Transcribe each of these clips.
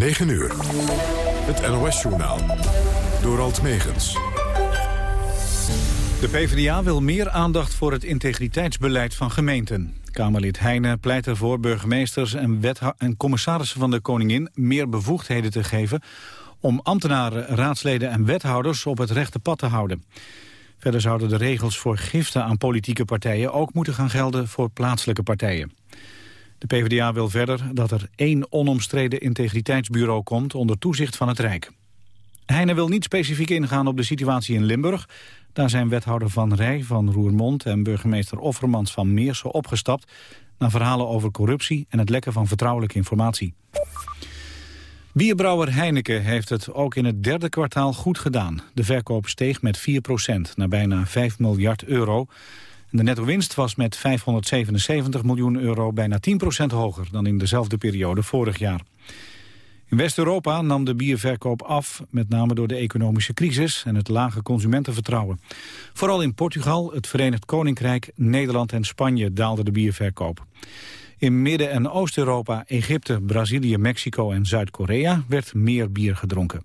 9 uur. Het NOS-journaal. Door Alt Megens. De PvdA wil meer aandacht voor het integriteitsbeleid van gemeenten. Kamerlid Heijnen pleit ervoor burgemeesters en, en commissarissen van de Koningin... meer bevoegdheden te geven om ambtenaren, raadsleden en wethouders op het rechte pad te houden. Verder zouden de regels voor giften aan politieke partijen ook moeten gaan gelden voor plaatselijke partijen. De PvdA wil verder dat er één onomstreden integriteitsbureau komt onder toezicht van het Rijk. Heine wil niet specifiek ingaan op de situatie in Limburg. Daar zijn wethouder Van Rij van Roermond en burgemeester Offermans van Meersen opgestapt... na verhalen over corruptie en het lekken van vertrouwelijke informatie. Bierbrouwer Heineken heeft het ook in het derde kwartaal goed gedaan. De verkoop steeg met 4% naar bijna 5 miljard euro. De netto-winst was met 577 miljoen euro bijna 10% hoger dan in dezelfde periode vorig jaar. In West-Europa nam de bierverkoop af, met name door de economische crisis en het lage consumentenvertrouwen. Vooral in Portugal, het Verenigd Koninkrijk, Nederland en Spanje daalde de bierverkoop. In Midden- en Oost-Europa, Egypte, Brazilië, Mexico en Zuid-Korea werd meer bier gedronken.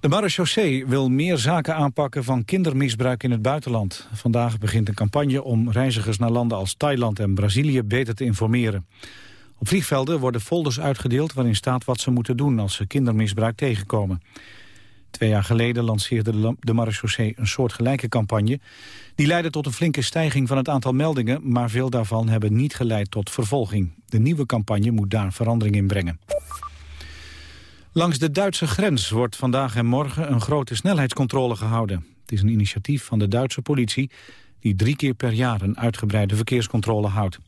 De marechaussee wil meer zaken aanpakken van kindermisbruik in het buitenland. Vandaag begint een campagne om reizigers naar landen als Thailand en Brazilië beter te informeren. Op vliegvelden worden folders uitgedeeld waarin staat wat ze moeten doen als ze kindermisbruik tegenkomen. Twee jaar geleden lanceerde de marechaussee een soortgelijke campagne. Die leidde tot een flinke stijging van het aantal meldingen... maar veel daarvan hebben niet geleid tot vervolging. De nieuwe campagne moet daar verandering in brengen. Langs de Duitse grens wordt vandaag en morgen een grote snelheidscontrole gehouden. Het is een initiatief van de Duitse politie... die drie keer per jaar een uitgebreide verkeerscontrole houdt.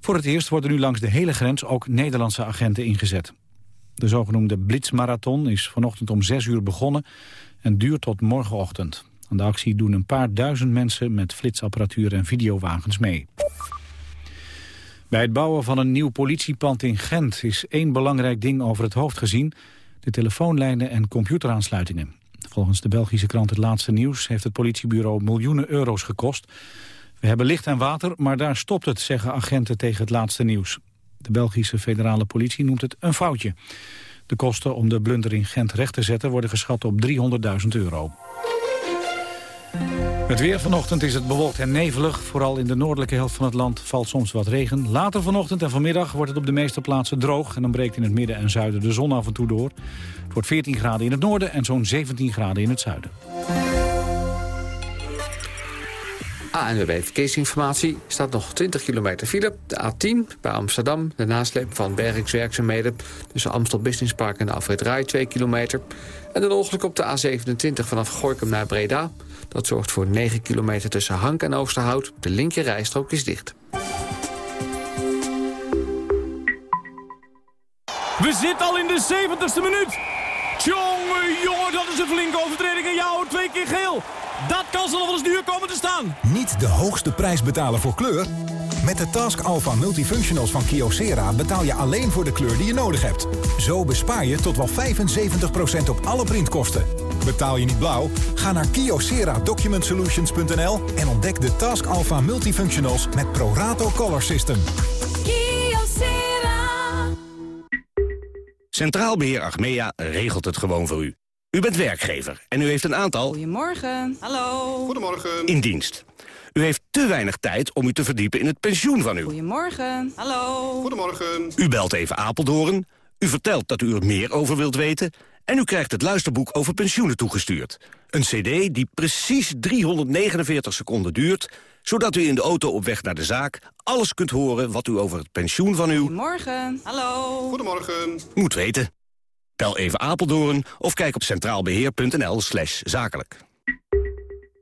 Voor het eerst worden nu langs de hele grens ook Nederlandse agenten ingezet. De zogenoemde Blitzmarathon is vanochtend om 6 uur begonnen en duurt tot morgenochtend. Aan de actie doen een paar duizend mensen met flitsapparatuur en videowagens mee. Bij het bouwen van een nieuw politiepand in Gent is één belangrijk ding over het hoofd gezien. De telefoonlijnen en computeraansluitingen. Volgens de Belgische krant Het Laatste Nieuws heeft het politiebureau miljoenen euro's gekost. We hebben licht en water, maar daar stopt het, zeggen agenten tegen Het Laatste Nieuws. De Belgische federale politie noemt het een foutje. De kosten om de blunder in Gent recht te zetten worden geschat op 300.000 euro. Het weer vanochtend is het bewolkt en nevelig. Vooral in de noordelijke helft van het land valt soms wat regen. Later vanochtend en vanmiddag wordt het op de meeste plaatsen droog... en dan breekt in het midden en zuiden de zon af en toe door. Het wordt 14 graden in het noorden en zo'n 17 graden in het zuiden. ANWB Verkeersinformatie staat nog 20 kilometer file. De A10 bij Amsterdam, de nasleep van bergingswerkzaamheden... tussen Amstel Business Park en de afrit Rai 2 kilometer. En een ongeluk op de A27 vanaf Gorkum naar Breda. Dat zorgt voor 9 kilometer tussen Hank en Oosterhout. De linker rijstrook is dicht. We zitten al in de 70ste minuut. Tjonge, jongen, dat is een flinke overtreding. En jou twee keer geel. Dat kan ze nog wel eens duur komen te staan. Niet de hoogste prijs betalen voor kleur? Met de Task Alpha Multifunctionals van Kyocera betaal je alleen voor de kleur die je nodig hebt. Zo bespaar je tot wel 75% op alle printkosten. Betaal je niet blauw? Ga naar kyocera-document-solutions.nl en ontdek de Task Alpha Multifunctionals met Prorato Color System. Kyocera. Centraal Beheer Achmea regelt het gewoon voor u. U bent werkgever en u heeft een aantal... Goedemorgen. Hallo. Goedemorgen. ...in dienst. U heeft te weinig tijd om u te verdiepen in het pensioen van u. Goedemorgen. Hallo. Goedemorgen. U belt even Apeldoorn, u vertelt dat u er meer over wilt weten... en u krijgt het luisterboek over pensioenen toegestuurd. Een cd die precies 349 seconden duurt... zodat u in de auto op weg naar de zaak alles kunt horen... wat u over het pensioen van uw... Goedemorgen. Hallo. Goedemorgen. Moet weten. Bel even Apeldoorn of kijk op centraalbeheer.nl slash zakelijk.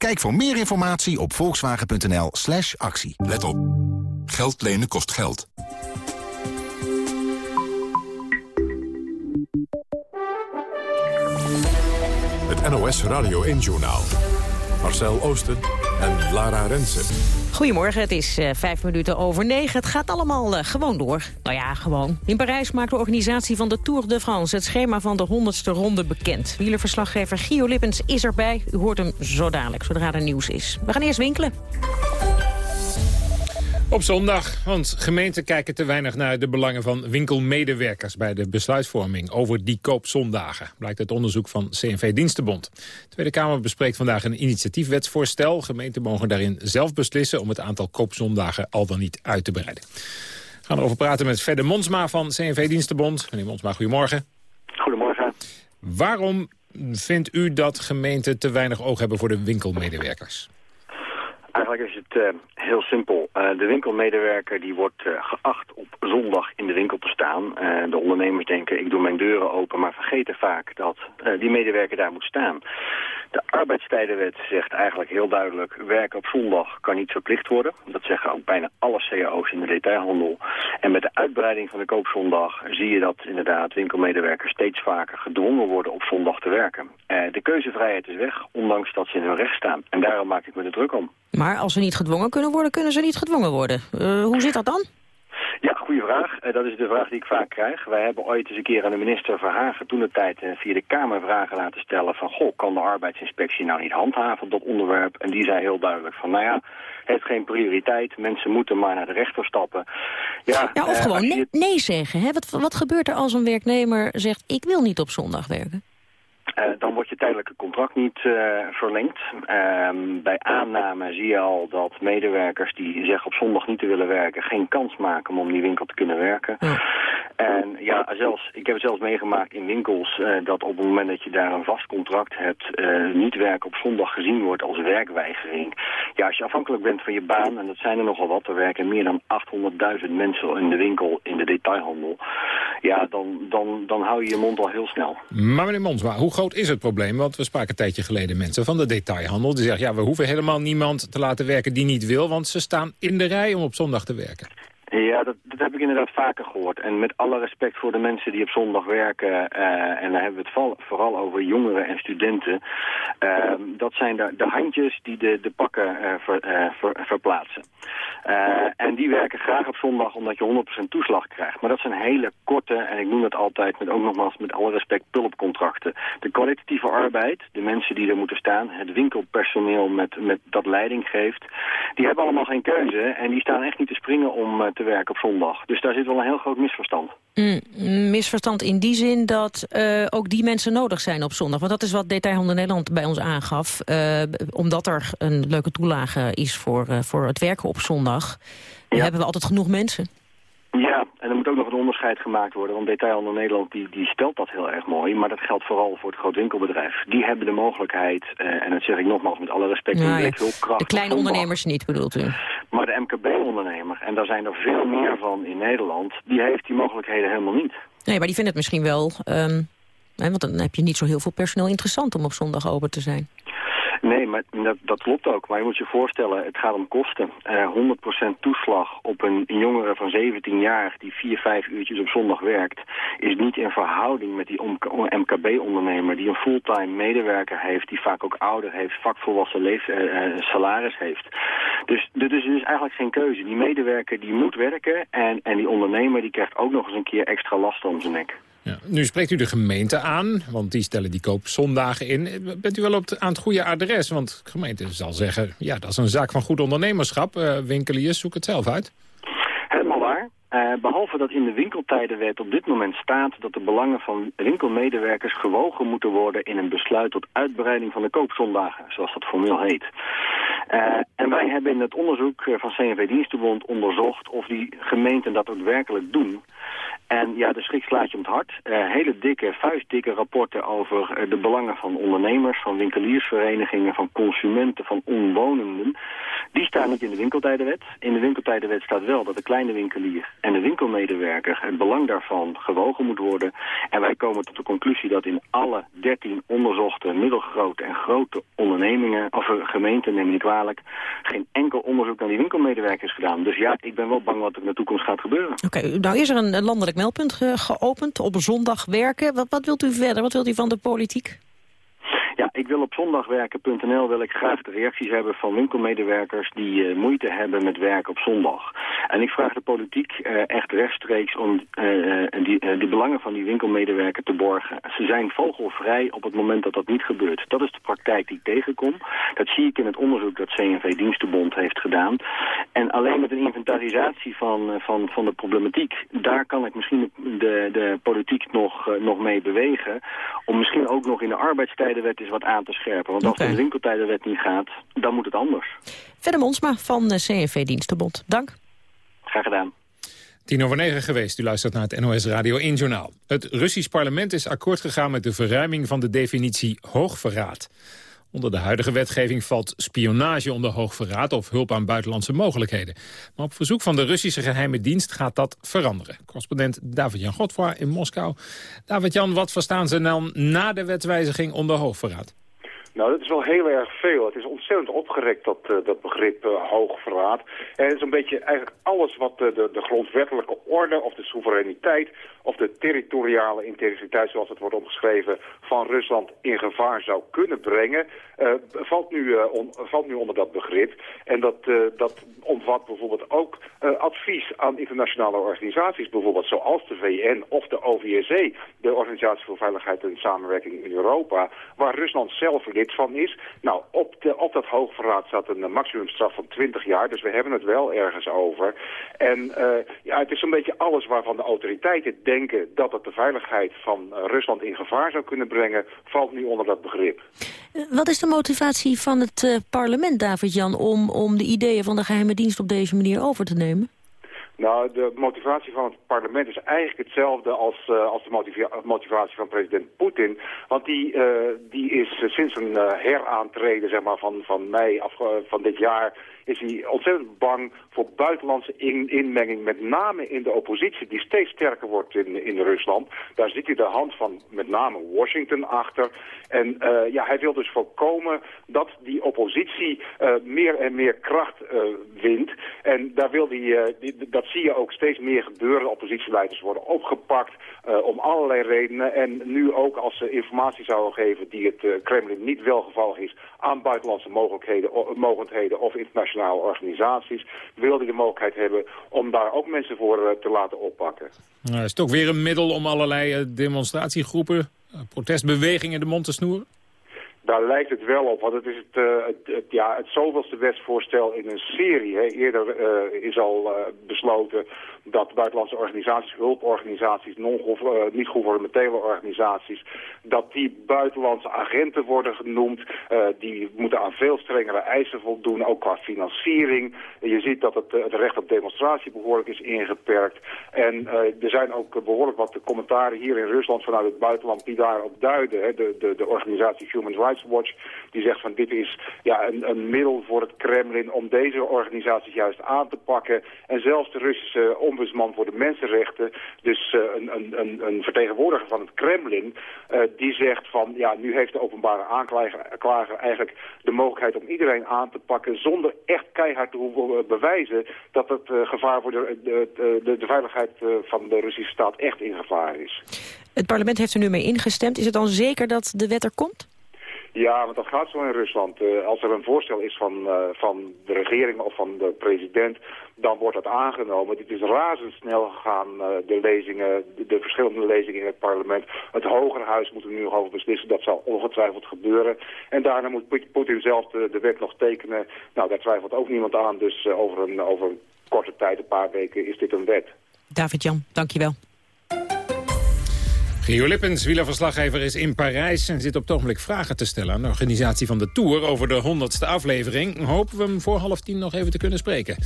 Kijk voor meer informatie op volkswagen.nl/actie. Let op. Geld lenen kost geld. Het NOS Radio 1 Journaal. Marcel Oosten en Lara Rensen. Goedemorgen, het is uh, vijf minuten over negen. Het gaat allemaal uh, gewoon door. Nou ja, gewoon. In Parijs maakt de organisatie van de Tour de France... het schema van de honderdste ronde bekend. Wielerverslaggever Gio Lippens is erbij. U hoort hem zo dadelijk, zodra er nieuws is. We gaan eerst winkelen. Op zondag, want gemeenten kijken te weinig naar de belangen van winkelmedewerkers bij de besluitvorming over die koopzondagen, blijkt uit onderzoek van CNV Dienstenbond. De Tweede Kamer bespreekt vandaag een initiatiefwetsvoorstel. Gemeenten mogen daarin zelf beslissen om het aantal koopzondagen al dan niet uit te breiden. We gaan erover praten met Fedde Monsma van CNV Dienstenbond. Meneer Monsma, goedemorgen. Goedemorgen. Waarom vindt u dat gemeenten te weinig oog hebben voor de winkelmedewerkers? Is het uh, heel simpel. Uh, de winkelmedewerker die wordt uh, geacht op zondag in de winkel te staan. de ondernemers denken ik doe mijn deuren open, maar vergeten vaak dat die medewerker daar moet staan. De arbeidstijdenwet zegt eigenlijk heel duidelijk... werk op zondag kan niet verplicht worden. Dat zeggen ook bijna alle cao's in de detailhandel. En met de uitbreiding van de koopzondag zie je dat inderdaad winkelmedewerkers steeds vaker gedwongen worden op zondag te werken. De keuzevrijheid is weg, ondanks dat ze in hun recht staan. En daarom maak ik me er druk om. Maar als ze niet gedwongen kunnen worden, kunnen ze niet gedwongen worden. Uh, hoe zit dat dan? Ja, goede vraag. Uh, dat is de vraag die ik vaak krijg. Wij hebben ooit eens een keer aan de minister Verhagen toen de tijd uh, via de Kamer vragen laten stellen van goh, kan de arbeidsinspectie nou niet handhaven op dat onderwerp? En die zei heel duidelijk van nou ja, heeft geen prioriteit, mensen moeten maar naar de rechter stappen. Ja, ja of uh, gewoon nee, nee, zeggen. Hè? Wat, wat gebeurt er als een werknemer zegt ik wil niet op zondag werken? Uh, dan wordt je tijdelijke contract niet uh, verlengd. Uh, bij aanname zie je al dat medewerkers die zeggen op zondag niet te willen werken... geen kans maken om die winkel te kunnen werken. Ja. En ja, zelfs, ik heb het zelfs meegemaakt in winkels... uh, dat op het moment dat je daar een vast contract hebt... niet werken op zondag gezien wordt als werkweigering. Ja, als je afhankelijk bent van je baan, en dat zijn er nogal wat... er werken meer dan 800.000 mensen in de winkel, in de detailhandel... ja, dan, dan, dan hou je je mond al heel snel. Maar meneer Monsma, hoe groot is het probleem? Want we spraken een tijdje geleden mensen van de detailhandel. Die zeggen, ja, we hoeven helemaal niemand te laten werken die niet wil... want ze staan in de rij om op zondag te werken. Ja, dat, heb ik inderdaad vaker gehoord. En met alle respect voor de mensen die op zondag werken... Uh, en daar hebben we het vooral over jongeren en studenten... Uh, dat zijn de, de, handjes die de, de pakken ver, ver, verplaatsen. en die werken graag op zondag omdat je 100% toeslag krijgt. Maar dat zijn hele korte, en ik noem dat altijd met ook nogmaals met alle respect, pulpcontracten. De kwalitatieve arbeid, de mensen die er moeten staan... het winkelpersoneel met, met dat leiding geeft... die hebben allemaal geen keuze en die staan echt niet te springen om te werken op zondag. Dus daar zit wel een heel groot misverstand. Mm, misverstand in die zin dat uh, ook die mensen nodig zijn op zondag. Want dat is wat Detailhandel Nederland bij ons aangaf. Uh, omdat er een leuke toelage is voor, uh, voor het werken op zondag... Ja. hebben we altijd genoeg mensen. Ja, en er moet ook nog een onderscheid gemaakt worden. Want Detailhandel Nederland die, die stelt dat heel erg mooi. Maar dat geldt vooral voor het grootwinkelbedrijf. Die hebben de mogelijkheid, uh, en dat zeg ik nogmaals met alle respect... Ja, ja. De kleine ondernemers niet, bedoelt u? Maar de MKB-ondernemer, en daar zijn er veel meer van in Nederland... die heeft die mogelijkheden helemaal niet. Nee, maar die vinden het misschien wel... Um, hè, want dan heb je niet zo heel veel personeel interessant om op zondag open te zijn. Nee, maar dat, dat, klopt ook. Maar je moet je voorstellen, het gaat om kosten. Uh, 100% toeslag op een, jongere van 17 jaar die 4, 5 uurtjes op zondag werkt... is niet in verhouding met die MKB-ondernemer die een fulltime medewerker heeft... die vaak ook ouder heeft, vakvolwassen leef, uh, salaris heeft. Dus, dus er is dus eigenlijk geen keuze. Die medewerker die moet werken en, en die ondernemer die krijgt ook nog eens een keer extra last om zijn nek. Ja. Nu spreekt u de gemeente aan, want die stellen die koopzondagen in. Bent u wel op aan het goede adres? Want de gemeente zal zeggen, ja, dat is een zaak van goed ondernemerschap. Uh, winkeliers, zoek het zelf uit. Helemaal waar. Uh, behalve dat in de winkeltijdenwet op dit moment staat dat de belangen van winkelmedewerkers gewogen moeten worden in een besluit tot uitbreiding van de koopzondagen, zoals dat formeel heet. Uh, en wij hebben in het onderzoek van CNV Dienstenbond onderzocht of die gemeenten dat ook werkelijk doen. En ja, de schrik slaat je om het hart. Uh, hele dikke, vuistdikke rapporten over uh, de belangen van ondernemers, van winkeliersverenigingen, van consumenten, van omwonenden. Die staan niet in de winkeltijdenwet. In de winkeltijdenwet staat wel dat de kleine winkelier en de winkelmedewerker het belang daarvan gewogen moet worden. En wij komen tot de conclusie dat in alle 13 onderzochte middelgrote en grote ondernemingen, of uh, gemeenten, neem ik niet kwalijk, geen enkel onderzoek naar die winkelmedewerker is gedaan. Dus ja, ik ben wel bang wat er in de toekomst gaat gebeuren. Oké, nou is er een landelijk meldpunt ge geopend, op zondag werken. Wat, wat wilt u verder? Wat wilt u van de politiek? Ja, ik wil op zondagwerken.nl wil ik graag de reacties hebben van winkelmedewerkers die uh, moeite hebben met werk op zondag. En ik vraag de politiek uh, echt rechtstreeks om uh, die, de belangen van die winkelmedewerker te borgen. Ze zijn vogelvrij op het moment dat dat niet gebeurt. Dat is de praktijk die ik tegenkom. Dat zie ik in het onderzoek dat CNV Dienstenbond heeft gedaan. En alleen met een inventarisatie van, van, van de problematiek, daar kan ik misschien de, de politiek nog, nog mee bewegen. Om misschien ook nog in de arbeidstijdenwet eens wat aan te scherpen. Want als de winkeltijdenwet niet gaat, dan moet het anders. Verder Monsma van CNV Dienstenbond. Dank. Graag gedaan. Tien over negen geweest. U luistert naar het NOS Radio 1 Journaal. Het Russisch parlement is akkoord gegaan met de verruiming van de definitie hoogverraad. Onder de huidige wetgeving valt spionage onder hoogverraad of hulp aan buitenlandse mogelijkheden. Maar op verzoek van de Russische geheime dienst gaat dat veranderen. Correspondent David-Jan Godfroy in Moskou. David-Jan, wat verstaan ze dan na de wetswijziging onder hoogverraad? Nou, dat is wel heel erg veel. Het is ontzettend opgerekt, dat, uh, dat begrip uh, hoogverraad. En het is een beetje eigenlijk alles wat de, de, de grondwettelijke orde of de soevereiniteit of de territoriale integriteit, zoals het wordt omgeschreven, van Rusland in gevaar zou kunnen brengen, valt, nu, valt nu onder dat begrip. En dat, dat omvat bijvoorbeeld ook advies aan internationale organisaties, bijvoorbeeld zoals de VN of de OVSE, de Organisatie voor Veiligheid en Samenwerking in Europa, waar Rusland zelf van is. Nou, op, de, op dat hoogverraad staat een maximumstraf van 20 jaar, dus we hebben het wel ergens over. En ja, het is een beetje alles waarvan de autoriteiten denken dat het de veiligheid van Rusland in gevaar zou kunnen brengen, valt nu onder dat begrip. Wat is de motivatie van het parlement, David-Jan, om, om de ideeën van de geheime dienst op deze manier over te nemen? Nou, de motivatie van het parlement is eigenlijk hetzelfde als, uh, als de motiva motivatie van president Poetin. Want die, uh, die is sinds een heraantreden zeg maar, van, van mei af, van dit jaar is hij ontzettend bang voor buitenlandse in, inmenging, met name in de oppositie, die steeds sterker wordt in, in Rusland. Daar zit hij de hand van met name Washington achter. En uh, ja, hij wil dus voorkomen dat die oppositie uh, meer en meer kracht uh, wint. En daar wil hij, dat zie je ook steeds meer gebeuren. Oppositieleiders worden opgepakt om allerlei redenen. En nu ook als ze informatie zouden geven die het Kremlin niet welgevallig is aan buitenlandse mogelijkheden, mogelijkheden of internationale organisaties, wil hij de mogelijkheid hebben om daar ook mensen voor te laten oppakken. Nou, is het ook weer een middel om allerlei demonstratiegroepen, protestbewegingen de mond te snoeren? Daar lijkt het wel op, want het is het, uh, het, het, ja, het zoveelste wetsvoorstel in een serie. Hè. Eerder uh, is al uh, besloten dat buitenlandse organisaties, hulporganisaties, niet-gouvernementele organisaties, dat die buitenlandse agenten worden genoemd. die moeten aan veel strengere eisen voldoen, ook qua financiering. Je ziet dat het, het recht op demonstratie behoorlijk is ingeperkt. En er zijn ook behoorlijk wat commentaren hier in Rusland vanuit het buitenland die daarop duiden. Hè. De, de, de organisatie Human Rights Watch, die zegt van dit is ja, een, een middel voor het Kremlin om deze organisaties juist aan te pakken. En zelfs de Russische ombudsman voor de mensenrechten, dus uh, een, een, een, vertegenwoordiger van het Kremlin, uh, die zegt van ja, nu heeft de openbare aanklager eigenlijk de mogelijkheid om iedereen aan te pakken zonder echt keihard te hoeven bewijzen dat het gevaar voor de, de, de, de veiligheid van de Russische staat echt in gevaar is. Het parlement heeft er nu mee ingestemd. Is het dan zeker dat de wet er komt? Ja, want dat gaat zo in Rusland. Uh, als er een voorstel is van, uh, van de regering of van de president, dan wordt dat aangenomen. Het is razendsnel gegaan, uh, de lezingen, de, de, verschillende lezingen in het parlement. Het Hogerhuis moet er nu nog over beslissen, dat zal ongetwijfeld gebeuren. En daarna moet Poetin zelf de, de, wet nog tekenen. Nou, daar twijfelt ook niemand aan, dus over, een, over een korte tijd, een paar weken, is dit een wet. David-Jan, dankjewel. Gio Lippens, wielerverslaggever, is in Parijs... en zit op het ogenblik vragen te stellen aan de organisatie van de Tour... over de honderdste aflevering. Hopen we hem voor half tien nog even te kunnen spreken.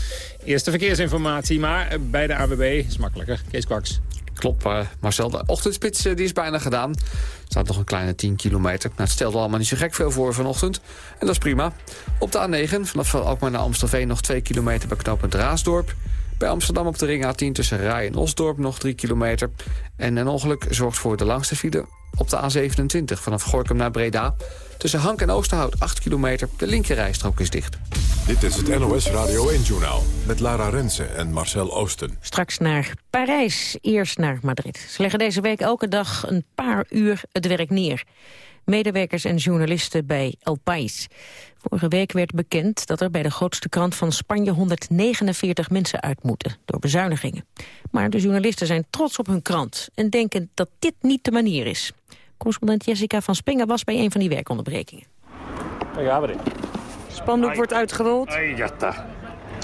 Eerste verkeersinformatie, maar bij de AWB is makkelijker. Kees Kwaks. Klopt, uh, Marcel. De ochtendspits uh, die is bijna gedaan. Er staat nog een kleine 10 kilometer. Nou, het stelt allemaal niet zo gek veel voor vanochtend. En dat is prima. Op de A9 vanaf Alkmaar naar Amstelveen nog 2 kilometer bij knooppunt Raasdorp. Bij Amsterdam op de ring A10 tussen Rij en Osdorp nog 3 kilometer. En een ongeluk zorgt voor de langste file op de A27 vanaf Gorkum naar Breda. Tussen Hank en Oosterhout 8 kilometer. De linkerrijstrook is dicht. Dit is het NOS Radio 1-journaal met Lara Rensen en Marcel Oosten. Straks naar Parijs, eerst naar Madrid. Ze leggen deze week elke dag een paar uur het werk neer. Medewerkers en journalisten bij El País. Vorige week werd bekend dat er bij de grootste krant van Spanje 149 mensen uit moeten door bezuinigingen. Maar de journalisten zijn trots op hun krant en denken dat dit niet de manier is. Correspondent Jessica van Spengen was bij een van die werkonderbrekingen. Spandoek wordt uitgerold.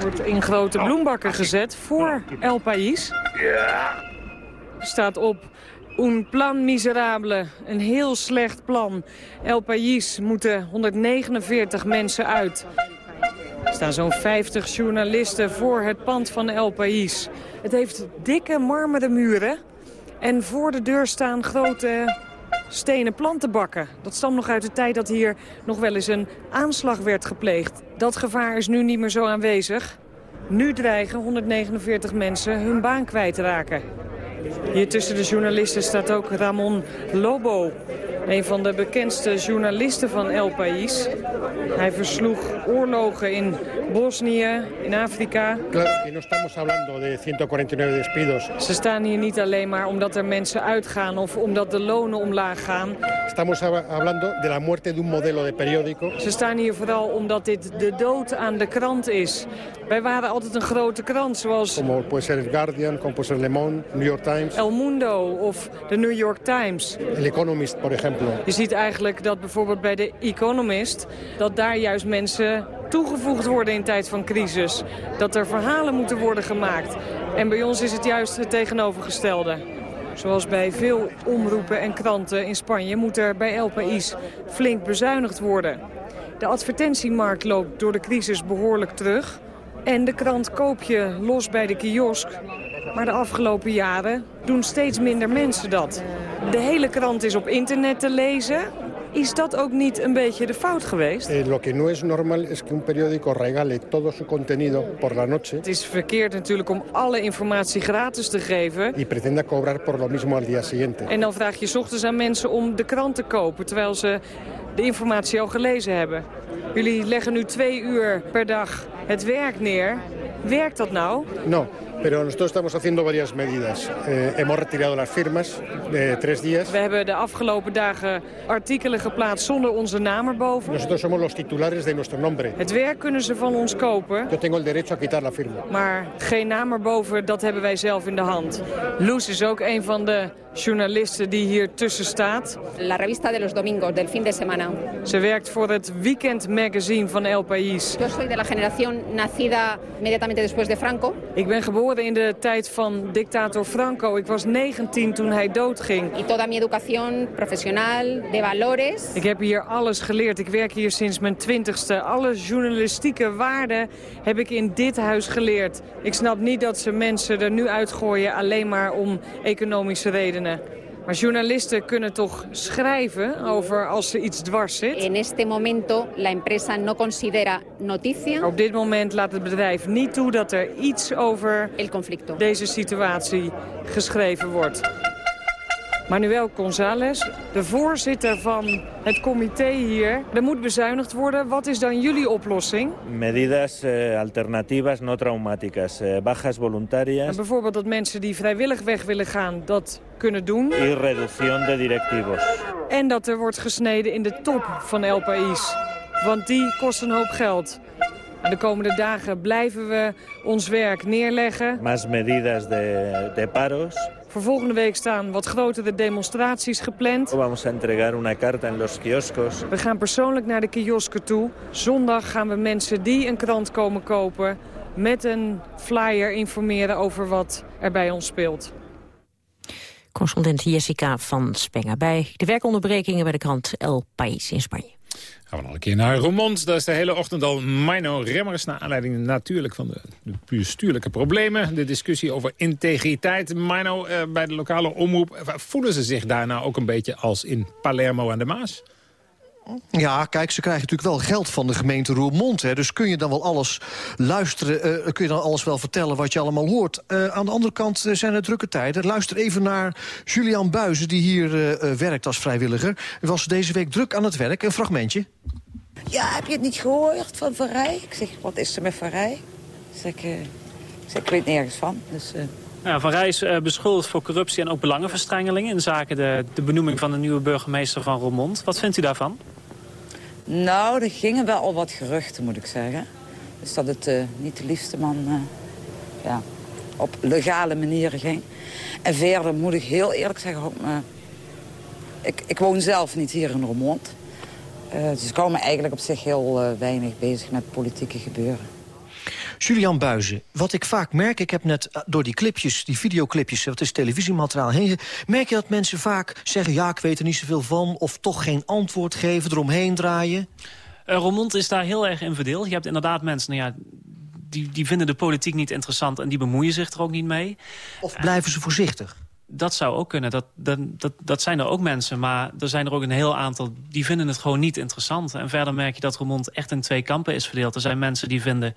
Wordt in grote bloembakken gezet voor El País. Er staat op un plan miserable, een heel slecht plan. El País moeten 149 mensen uit. Er staan zo'n 50 journalisten voor het pand van El País. Het heeft dikke marmeren muren. En voor de deur staan grote stenen plantenbakken. Dat stamt nog uit de tijd dat hier nog wel eens een aanslag werd gepleegd. Dat gevaar is nu niet meer zo aanwezig. Nu dreigen 149 mensen hun baan kwijt te raken. Hier tussen de journalisten staat ook Ramon Lobo. Een van de bekendste journalisten van El País. Hij versloeg oorlogen in Bosnië, in Afrika. Claro que no estamos hablando de 149 despidos. Ze staan hier niet alleen maar omdat er mensen uitgaan of omdat de lonen omlaag gaan. Estamos hablando de la muerte de un modelo de periódico. Ze staan hier vooral omdat dit de dood aan de krant is. Wij waren altijd een grote krant, zoals... Como puede ser El Guardian, como puede ser Le Monde, New York Times. El Mundo of de New York Times. El Economist, por ejemplo. Je ziet eigenlijk dat bijvoorbeeld bij de Economist... dat daar juist mensen toegevoegd worden in tijd van crisis. Dat er verhalen moeten worden gemaakt. En bij ons is het juist het tegenovergestelde. Zoals bij veel omroepen en kranten in Spanje moet er bij El País flink bezuinigd worden. De advertentiemarkt loopt door de crisis behoorlijk terug. En de krant koop je los bij de kiosk. Maar de afgelopen jaren doen steeds minder mensen dat. De hele krant is op internet te lezen. Is dat ook niet een beetje de fout geweest? Eh, lo que no es normal es que un periódico regale todo su contenido por la noche. Het is verkeerd natuurlijk om alle informatie gratis te geven. Y pretenda cobrar por lo mismo al día siguiente. En dan vraag je 's ochtends aan mensen om de krant te kopen... terwijl ze de informatie al gelezen hebben. Jullie leggen nu twee uur per dag het werk neer. Werkt dat nou? No, pero nosotros estamos haciendo varias medidas. Eh, hemos retirado las firmas de tres días. We hebben de afgelopen dagen artikelen geplaatst zonder onze naam erboven. Nosotros somos los titulares de nuestro nombre. Het werk kunnen ze van ons kopen. Yo tengo el derecho a quitar la firma. Maar geen naam erboven, dat hebben wij zelf in de hand. Loes is ook een van de journalisten die hier tussen staat. La revista de los domingos, del fin de semana. Ze werkt voor het Weekend Magazine van El País. Yo soy de la generación nacida inmediatamente después de Franco. Ik ben geboren in de tijd van dictator Franco. Ik was 19 toen hij doodging. Ik heb hier alles geleerd. Ik werk hier sinds mijn twintigste. Alle journalistieke waarden heb ik in dit huis geleerd. Ik snap niet dat ze mensen er nu uitgooien alleen maar om economische redenen. Maar journalisten kunnen toch schrijven over als ze iets dwars zit? En este momento la empresa no considera noticia. Op dit moment laat het bedrijf niet toe dat er iets over el conflicto. deze situatie geschreven wordt. Manuel González, de voorzitter van het comité hier. Er moet bezuinigd worden. Wat is dan jullie oplossing? Medidas eh, alternativas no traumáticas, eh, bajas voluntarias. En bijvoorbeeld dat mensen die vrijwillig weg willen gaan dat kunnen doen. Y reducción de directivos. En dat er wordt gesneden in de top van El País. Want die kost een hoop geld. En de komende dagen blijven we ons werk neerleggen. Más medidas de, de paros. Voor volgende week staan wat grotere demonstraties gepland. We gaan persoonlijk naar de kiosken toe. Zondag gaan we mensen die een krant komen kopen... met een flyer informeren over wat er bij ons speelt. Correspondent Jessica van Spenga bij de werkonderbrekingen bij de krant El País in Spanje. Gaan we nog een keer naar Roermond. Daar is de hele ochtend al Mino Remmers... naar aanleiding natuurlijk van de, bestuurlijke problemen. De discussie over integriteit. Mino, eh, bij de lokale omroep... voelen ze zich daar nou ook een beetje als in Palermo aan de Maas? Ja, kijk, ze krijgen natuurlijk wel geld van de gemeente Roermond. Hè, dus kun je dan wel alles luisteren, uh, kun je dan alles wel vertellen wat je allemaal hoort. Uh, aan de andere kant uh, zijn het drukke tijden. Luister even naar Julian Buizen, die hier werkt als vrijwilliger. Hij was deze week druk aan het werk. Een fragmentje. Ja, heb je het niet gehoord van Verrij? Ik zeg, wat is er met Verrij? Ik zeg, ik, zeg, ik weet nergens van. Dus, ja, van Rij is uh, beschuldigd voor corruptie en ook belangenverstrengeling... in zaken de, de benoeming van de nieuwe burgemeester van Roermond. Wat vindt u daarvan? Nou, er gingen wel al wat geruchten, moet ik zeggen. Dus dat het uh, niet de liefste man uh, ja, op legale manieren ging. En verder moet ik heel eerlijk zeggen... Op, ik, ik woon zelf niet hier in Roermond. dus ik hou me eigenlijk op zich heel weinig bezig met politieke gebeuren. Julian Buizen, wat ik vaak merk... ik heb net eh, door die clipjes, die videoclipjes... wat is televisiemateriaal heen... merk je dat mensen vaak zeggen... ja, ik weet er niet zoveel van... of toch geen antwoord geven, eromheen draaien? Uh, Roermond is daar heel erg in verdeeld. Je hebt inderdaad mensen... Nou ja, die, die vinden de politiek niet interessant... en die bemoeien zich er ook niet mee. Of blijven ze voorzichtig? Dat zou ook kunnen. Dat, dat, dat, dat zijn er ook mensen. Maar er zijn er ook een heel aantal die vinden het gewoon niet interessant. En verder merk je dat Roermond echt in twee kampen is verdeeld. Er zijn mensen die vinden...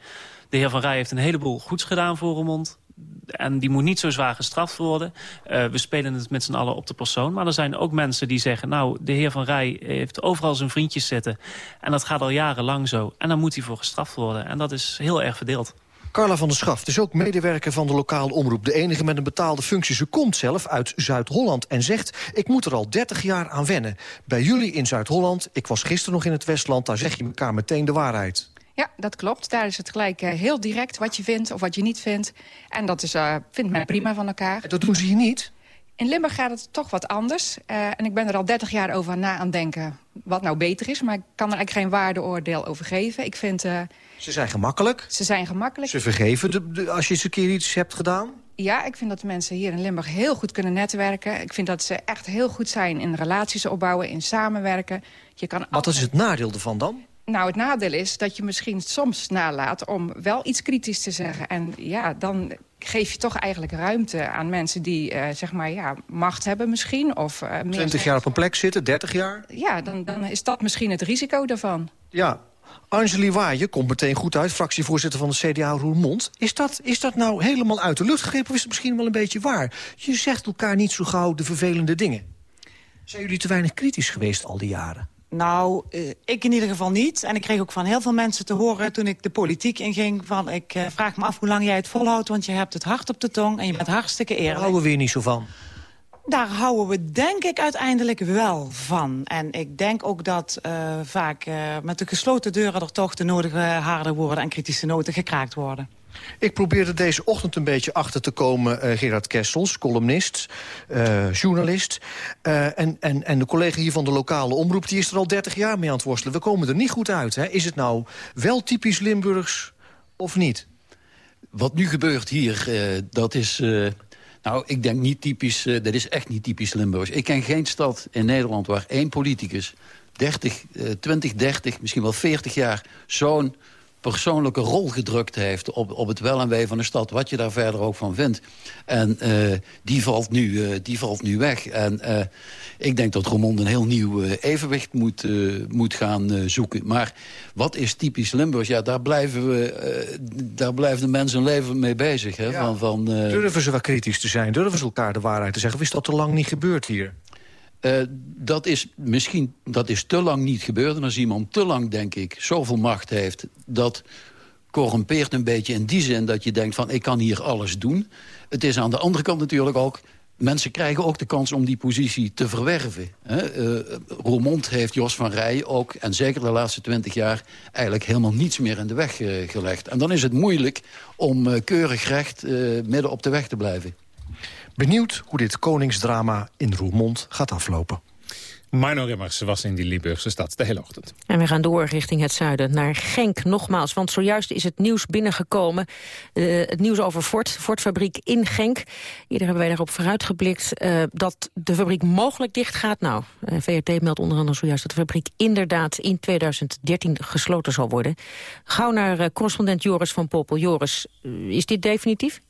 de heer Van Rij heeft een heleboel goeds gedaan voor Roermond. En die moet niet zo zwaar gestraft worden. Uh, we spelen het met z'n allen op de persoon. Maar er zijn ook mensen die zeggen... nou, de heer Van Rij heeft overal zijn vriendjes zitten. En dat gaat al jarenlang zo. En dan moet hij voor gestraft worden. En dat is heel erg verdeeld. Carla van der Schaf is ook medewerker van de lokale omroep. De enige met een betaalde functie. Ze komt zelf uit Zuid-Holland en zegt... ik moet er al 30 jaar aan wennen. Bij jullie in Zuid-Holland, ik was gisteren nog in het Westland... daar zeg je elkaar meteen de waarheid. Ja, dat klopt. Daar is het gelijk uh, heel direct wat je vindt of wat je niet vindt. En dat is, uh, vindt men prima van elkaar. Dat doen ze hier niet? In Limburg gaat het toch wat anders. Uh, en ik ben er al 30 jaar over na aan denken wat nou beter is. Maar ik kan er eigenlijk geen waardeoordeel over geven. Ik vind... Uh, ze zijn gemakkelijk? Ze zijn gemakkelijk. Ze vergeven de, de, als je eens een keer iets hebt gedaan? Ja, ik vind dat de mensen hier in Limburg heel goed kunnen netwerken. Ik vind dat ze echt heel goed zijn in relaties opbouwen, in samenwerken. Je kan Wat is het nadeel ervan dan? Nou, het nadeel is dat je misschien soms nalaat om wel iets kritisch te zeggen. En ja, dan geef je toch eigenlijk ruimte aan mensen die uh, zeg maar, ja, macht hebben misschien. Of, uh, meer 20 jaar op een plek zitten, 30 jaar? Ja, dan, dan is dat misschien het risico daarvan. Ja, Angeli Waaije komt meteen goed uit, fractievoorzitter van de CDA Roermond. Is dat, is dat nou helemaal uit de lucht gegrepen of is het misschien wel een beetje waar? Je zegt elkaar niet zo gauw de vervelende dingen. Zijn jullie te weinig kritisch geweest al die jaren? Nou, uh, ik in ieder geval niet. En ik kreeg ook van heel veel mensen te horen toen ik de politiek inging... van ik uh, vraag me af hoe lang jij het volhoudt... want je hebt het hart op de tong en je bent hartstikke eerlijk. Daar houden we weer niet zo van. Daar houden we denk ik uiteindelijk wel van. En ik denk ook dat uh, vaak met de gesloten deuren... er toch de nodige harde woorden en kritische noten gekraakt worden. Ik probeerde deze ochtend een beetje achter te komen... Uh, Gerard Kessels, columnist, uh, journalist... Uh, en, en, en de collega hier van de lokale omroep... die is er al 30 jaar mee aan het worstelen. We komen er niet goed uit. Hè? Is het nou wel typisch Limburgs of niet? Wat nu gebeurt hier, dat is... nou, ik denk niet typisch, dat is echt niet typisch Limburgs. Ik ken geen stad in Nederland waar één politicus... 30, 20, 30, misschien wel 40 jaar zo'n persoonlijke rol gedrukt heeft op, op het wel en wee van de stad. Wat je daar verder ook van vindt. En uh, die, valt nu, uh, die valt nu weg. En uh, ik denk dat Roermond een heel nieuw evenwicht moet, moet gaan zoeken. Maar wat is typisch Limburg? Ja, daar blijven, we, daar blijven de mensen hun leven mee bezig. Hè? Ja. Van, van, durven ze wel kritisch te zijn? Durven ze elkaar de waarheid te zeggen? Of is dat te lang niet gebeurd hier? Uh, dat is misschien dat is te lang niet gebeurd. En als iemand te lang, denk ik, zoveel macht heeft... dat corrumpeert een beetje in die zin dat je denkt van... ik kan hier alles doen. Het is aan de andere kant natuurlijk ook... mensen krijgen ook de kans om die positie te verwerven. Uh, Roermond heeft Jos van Rij ook, en zeker de laatste twintig jaar... eigenlijk helemaal niets meer in de weg uh, gelegd. En dan is het moeilijk om keurig recht midden op de weg te blijven. Benieuwd hoe dit koningsdrama in Roermond gaat aflopen. Marno Rimmers was in die Limburgse stad de hele ochtend. En we gaan door richting het zuiden, naar Genk nogmaals. Want zojuist is het nieuws binnengekomen. Uh, het nieuws over Ford, Fordfabriek in Genk. Eerder hebben wij daarop vooruitgeblikt uh, dat de fabriek mogelijk dicht gaat. Nou, uh, VRT meldt onder andere zojuist dat de fabriek inderdaad in 2013 gesloten zal worden. Gauw naar correspondent Joris van Poppel. Joris, is dit definitief?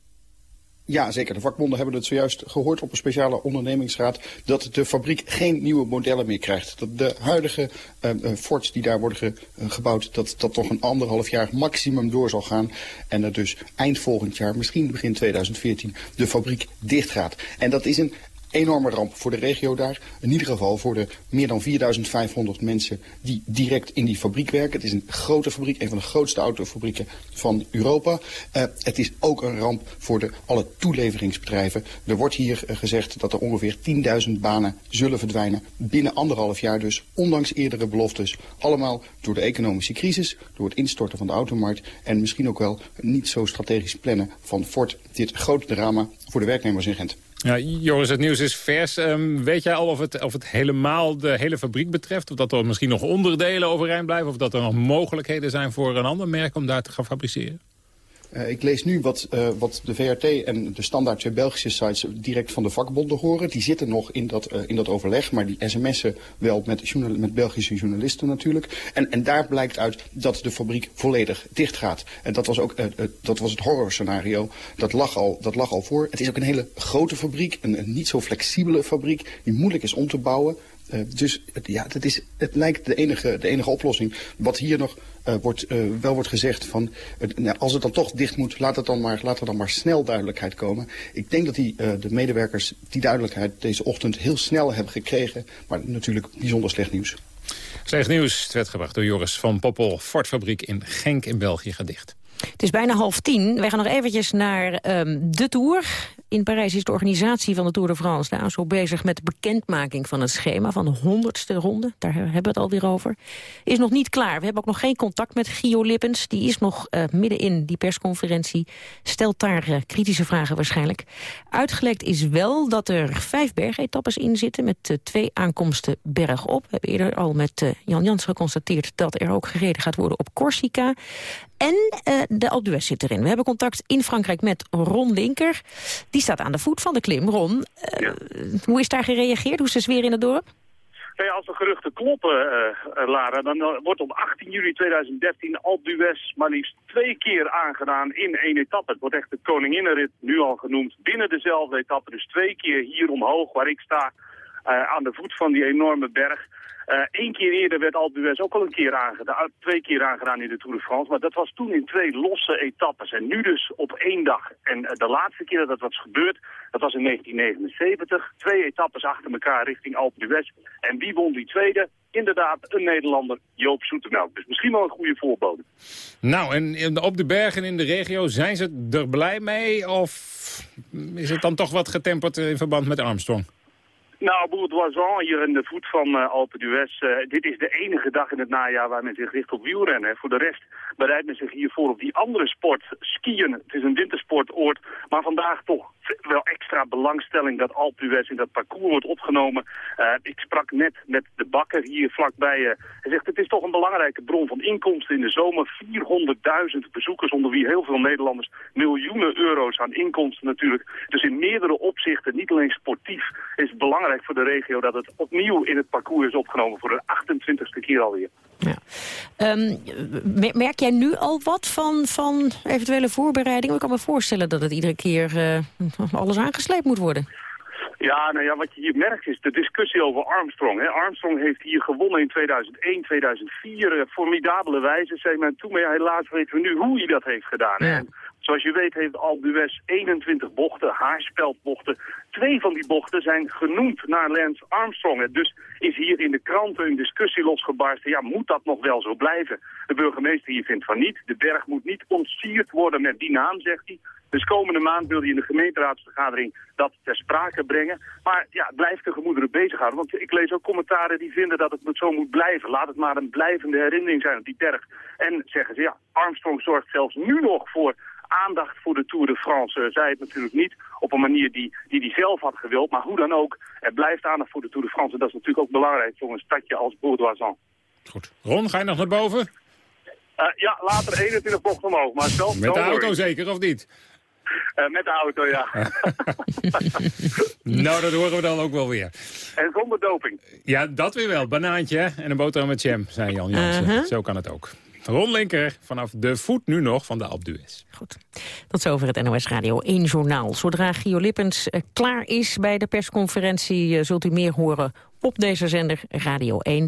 Ja, zeker. De vakbonden hebben het zojuist gehoord op een speciale ondernemingsraad... dat de fabriek geen nieuwe modellen meer krijgt. Dat de huidige uh, Fords die daar worden ge, uh, gebouwd... dat dat nog een anderhalf jaar maximum door zal gaan. En dat dus eind volgend jaar, misschien begin 2014... de fabriek dicht gaat. En dat is een enorme ramp voor de regio daar. In ieder geval voor de meer dan 4500 mensen die direct in die fabriek werken. Het is een grote fabriek, een van de grootste autofabrieken van Europa. Uh, het is ook een ramp voor de, alle toeleveringsbedrijven. Er wordt hier uh, gezegd dat er ongeveer 10.000 banen zullen verdwijnen. Binnen anderhalf jaar dus, ondanks eerdere beloftes. Allemaal door de economische crisis, door het instorten van de automarkt... en misschien ook wel niet zo strategisch plannen van Ford. Dit grote drama voor de werknemers in Gent. Ja, Joris, het nieuws is vers. Um, weet jij al of het, of het helemaal de hele fabriek betreft? Of dat er misschien nog onderdelen overeind blijven? Of dat er nog mogelijkheden zijn voor een ander merk om daar te gaan fabriceren? Uh, ik lees nu wat, uh, wat de VRT en de standaard twee Belgische sites direct van de vakbonden horen. Die zitten nog in dat, uh, in dat overleg, maar die sms'en wel met, met Belgische journalisten natuurlijk. En, en daar blijkt uit dat de fabriek volledig dicht gaat. En dat was ook dat was het horrorscenario. Dat lag, al, dat lag al voor. Het is ook een hele grote fabriek, een, een niet zo flexibele fabriek die moeilijk is om te bouwen. Dus ja, het, is, het lijkt de enige, de enige oplossing. Wat hier nog uh, wordt, uh, wel wordt gezegd van... nou, als het dan toch dicht moet, laat, het dan maar, laat er dan maar snel duidelijkheid komen. Ik denk dat die, de medewerkers die duidelijkheid deze ochtend heel snel hebben gekregen. Maar natuurlijk bijzonder slecht nieuws. Slecht nieuws. Het werd gebracht door Joris van Poppel. Ford-fabriek in Genk in België gedicht. Het is bijna half tien. Wij gaan nog eventjes naar um, de Tour. In Parijs is de organisatie van de Tour de France de ASO bezig met de bekendmaking van het schema van de honderdste ronde. Daar hebben we het alweer over. Is nog niet klaar. We hebben ook nog geen contact met Gio Lippens. Die is nog uh, midden in die persconferentie. Stelt daar uh, kritische vragen waarschijnlijk. Uitgelekt is wel dat er vijf bergetappes in zitten met uh, twee aankomsten bergop. We hebben eerder al met Jan Jans geconstateerd dat er ook gereden gaat worden op Corsica. En de Alpe d'Huez zit erin. We hebben contact in Frankrijk met Ron Linker. Die staat aan de voet van de klim. Ron, ja. hoe is daar gereageerd? Hoe is de sfeer in het dorp? Ja, als de geruchten kloppen, uh, Lara, dan uh, wordt op 18 juli 2013 Alpe d'Huez maar liefst twee keer aangedaan in één etappe. Het wordt echt de koninginnenrit, nu al genoemd, binnen dezelfde etappe. Dus twee keer hier omhoog, waar ik sta, aan de voet van die enorme berg. Eén uh, keer eerder werd Alpe ook al een keer aangedaan, twee keer aangedaan in de Tour de France. Maar dat was toen in twee losse etappes en nu dus op één dag. En uh, de laatste keer dat dat was gebeurd, dat was in 1979. Twee etappes achter elkaar richting Alpe. En wie won die tweede? Inderdaad, een Nederlander, Joop Zoetemelk. Dus misschien wel een goede voorbode. Nou, en op de bergen in de regio, zijn ze er blij mee? Of is het dan toch wat getemperd in verband met Armstrong? Nou, Bourdoisan hier in de voet van uh, Alpe d'Huez. Uh, dit is de enige dag in het najaar waar men zich richt op wielrennen. Voor de rest bereidt men zich hiervoor op die andere sport, skiën. Het is een wintersportoord, maar vandaag toch wel extra belangstelling dat d'Huez in dat parcours wordt opgenomen. Uh, ik sprak net met de bakker hier vlakbij. Uh, hij zegt het is toch een belangrijke bron van inkomsten in de zomer. 400.000 bezoekers, onder wie heel veel Nederlanders. Miljoenen euro's aan inkomsten natuurlijk. Dus in meerdere opzichten, niet alleen sportief, is het belangrijk voor de regio dat het opnieuw in het parcours is opgenomen voor de 28ste keer alweer. Ja. Um, merk jij nu al wat van, van eventuele voorbereidingen? Ik kan me voorstellen dat het iedere keer uh, alles aangesleept moet worden. Ja, nou ja, wat je hier merkt is de discussie over Armstrong. Hè. Armstrong heeft hier gewonnen in 2001, 2004. Uh, formidabele wijze, zei men toen. Maar helaas weten we nu hoe hij dat heeft gedaan. Ja. En zoals je weet heeft d'Huez 21 bochten, haarspeldbochten. Twee van die bochten zijn genoemd naar Lance Armstrong. En dus is hier in de kranten een discussie losgebarsten. Ja, moet dat nog wel zo blijven? De burgemeester hier vindt van niet. De berg moet niet ontsierd worden met die naam, zegt hij. Dus komende maand wil hij in de gemeenteraadsvergadering dat ter sprake brengen. Maar ja, het blijft de gemoederen bezighouden. Want ik lees ook commentaren die vinden dat het zo moet blijven. Laat het maar een blijvende herinnering zijn op die berg. En zeggen ze, ja, Armstrong zorgt zelfs nu nog voor aandacht voor de Tour de France. Uh, zij het natuurlijk niet op een manier die hij die zelf had gewild. Maar hoe dan ook, er blijft aandacht voor de Tour de France. En dat is natuurlijk ook belangrijk voor een stadje als Bourdoisan. Goed. Ron, ga je nog naar boven? Uh, ja, later 21 bochten omhoog. Maar zelf Met de auto zeker, of niet? Uh, met de auto, ja. nou, dat horen we dan ook wel weer. En zonder doping. Ja, dat weer wel. Banaantje hè? en een boterham met jam, zei Jan Jansen. Uh -huh. Zo kan het ook. Ron Linker vanaf de voet nu nog van de Alpe d'Huez. Goed. Tot zover het NOS Radio 1 Journaal. Zodra Gio Lippens eh, klaar is bij de persconferentie... Eh, zult u meer horen op deze zender Radio 1.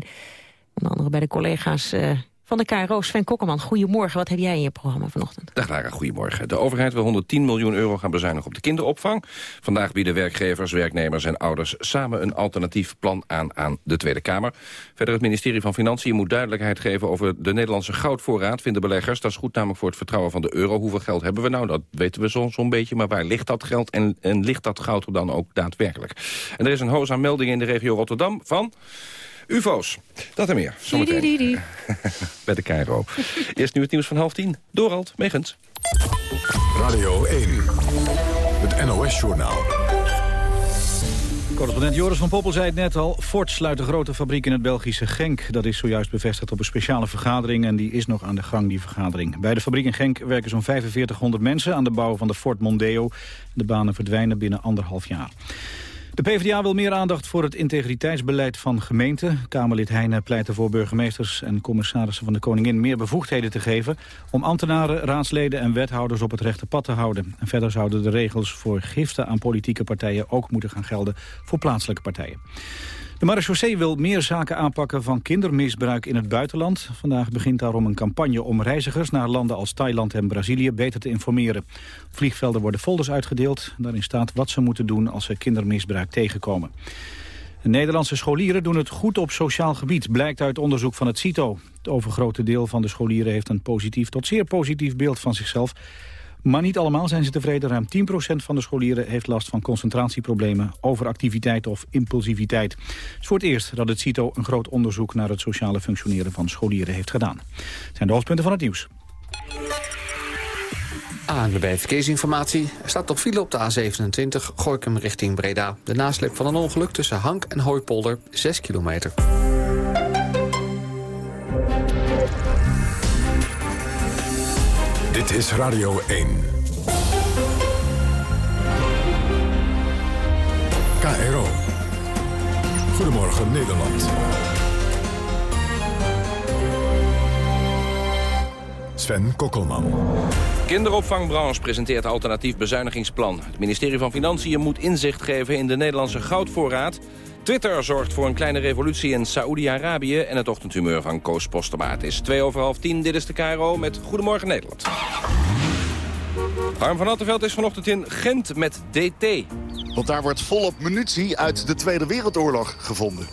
Onder andere bij de collega's eh, van de KRO. Sven Kokkerman, goedemorgen. Wat heb jij in je programma vanochtend? Dag Lara, goedemorgen. De overheid wil 110 miljoen euro gaan bezuinigen op de kinderopvang. Vandaag bieden werkgevers, werknemers en ouders samen een alternatief plan aan aan de Tweede Kamer. Verder het ministerie van Financiën moet duidelijkheid geven over de Nederlandse goudvoorraad, vinden beleggers. Dat is goed namelijk voor het vertrouwen van de euro. Hoeveel geld hebben we nou? Dat weten we zo'n zo beetje. Maar waar ligt dat geld en, en ligt dat goud er dan ook daadwerkelijk? En er is een hoos aan meldingen in de regio Rotterdam van... UFO's. Dat en meer. Zometeen. Bij de Cairo. Eerst nu het nieuws van half tien. Dorald Megens. Radio 1. Het NOS-journaal. Correspondent Joris van Poppel zei het net al. Ford sluit een grote fabriek in het Belgische Genk. Dat is zojuist bevestigd op een speciale vergadering... en die is nog aan de gang, die vergadering. Bij de fabriek in Genk werken zo'n 4500 mensen... aan de bouw van de Ford Mondeo. De banen verdwijnen binnen anderhalf jaar. De PvdA wil meer aandacht voor het integriteitsbeleid van gemeenten. Kamerlid Heijnen pleit ervoor burgemeesters en commissarissen van de Koningin meer bevoegdheden te geven om ambtenaren, raadsleden en wethouders op het rechte pad te houden. En verder zouden de regels voor giften aan politieke partijen ook moeten gaan gelden voor plaatselijke partijen. De marechaussee wil meer zaken aanpakken van kindermisbruik in het buitenland. Vandaag begint daarom een campagne om reizigers naar landen als Thailand en Brazilië beter te informeren. Vliegvelden worden folders uitgedeeld. Daarin staat wat ze moeten doen als ze kindermisbruik tegenkomen. De Nederlandse scholieren doen het goed op sociaal gebied, blijkt uit onderzoek van het CITO. Het overgrote deel van de scholieren heeft een positief tot zeer positief beeld van zichzelf. Maar niet allemaal zijn ze tevreden. Ruim 10% van de scholieren heeft last van concentratieproblemen, overactiviteit of impulsiviteit. Het is voor het eerst dat het CITO een groot onderzoek naar het sociale functioneren van scholieren heeft gedaan. Het zijn de hoofdpunten van het nieuws. ANWB Verkeersinformatie. Er staat toch file op de A27, Gorkum richting Breda. De nasleep van een ongeluk tussen Hank en Hooipolder, 6 kilometer. Dit is Radio 1. KRO. Goedemorgen Nederland. Sven Kokkelman. Kinderopvangbranche presenteert alternatief bezuinigingsplan. Het ministerie van Financiën moet inzicht geven in de Nederlandse goudvoorraad. Twitter zorgt voor een kleine revolutie in Saoedi-Arabië... en het ochtendhumeur van Koos Postema. Het is twee over half tien, dit is de KRO met Goedemorgen Nederland. Harm van Attenveld is vanochtend in Gent met DT. Want daar wordt volop munitie uit de Tweede Wereldoorlog gevonden.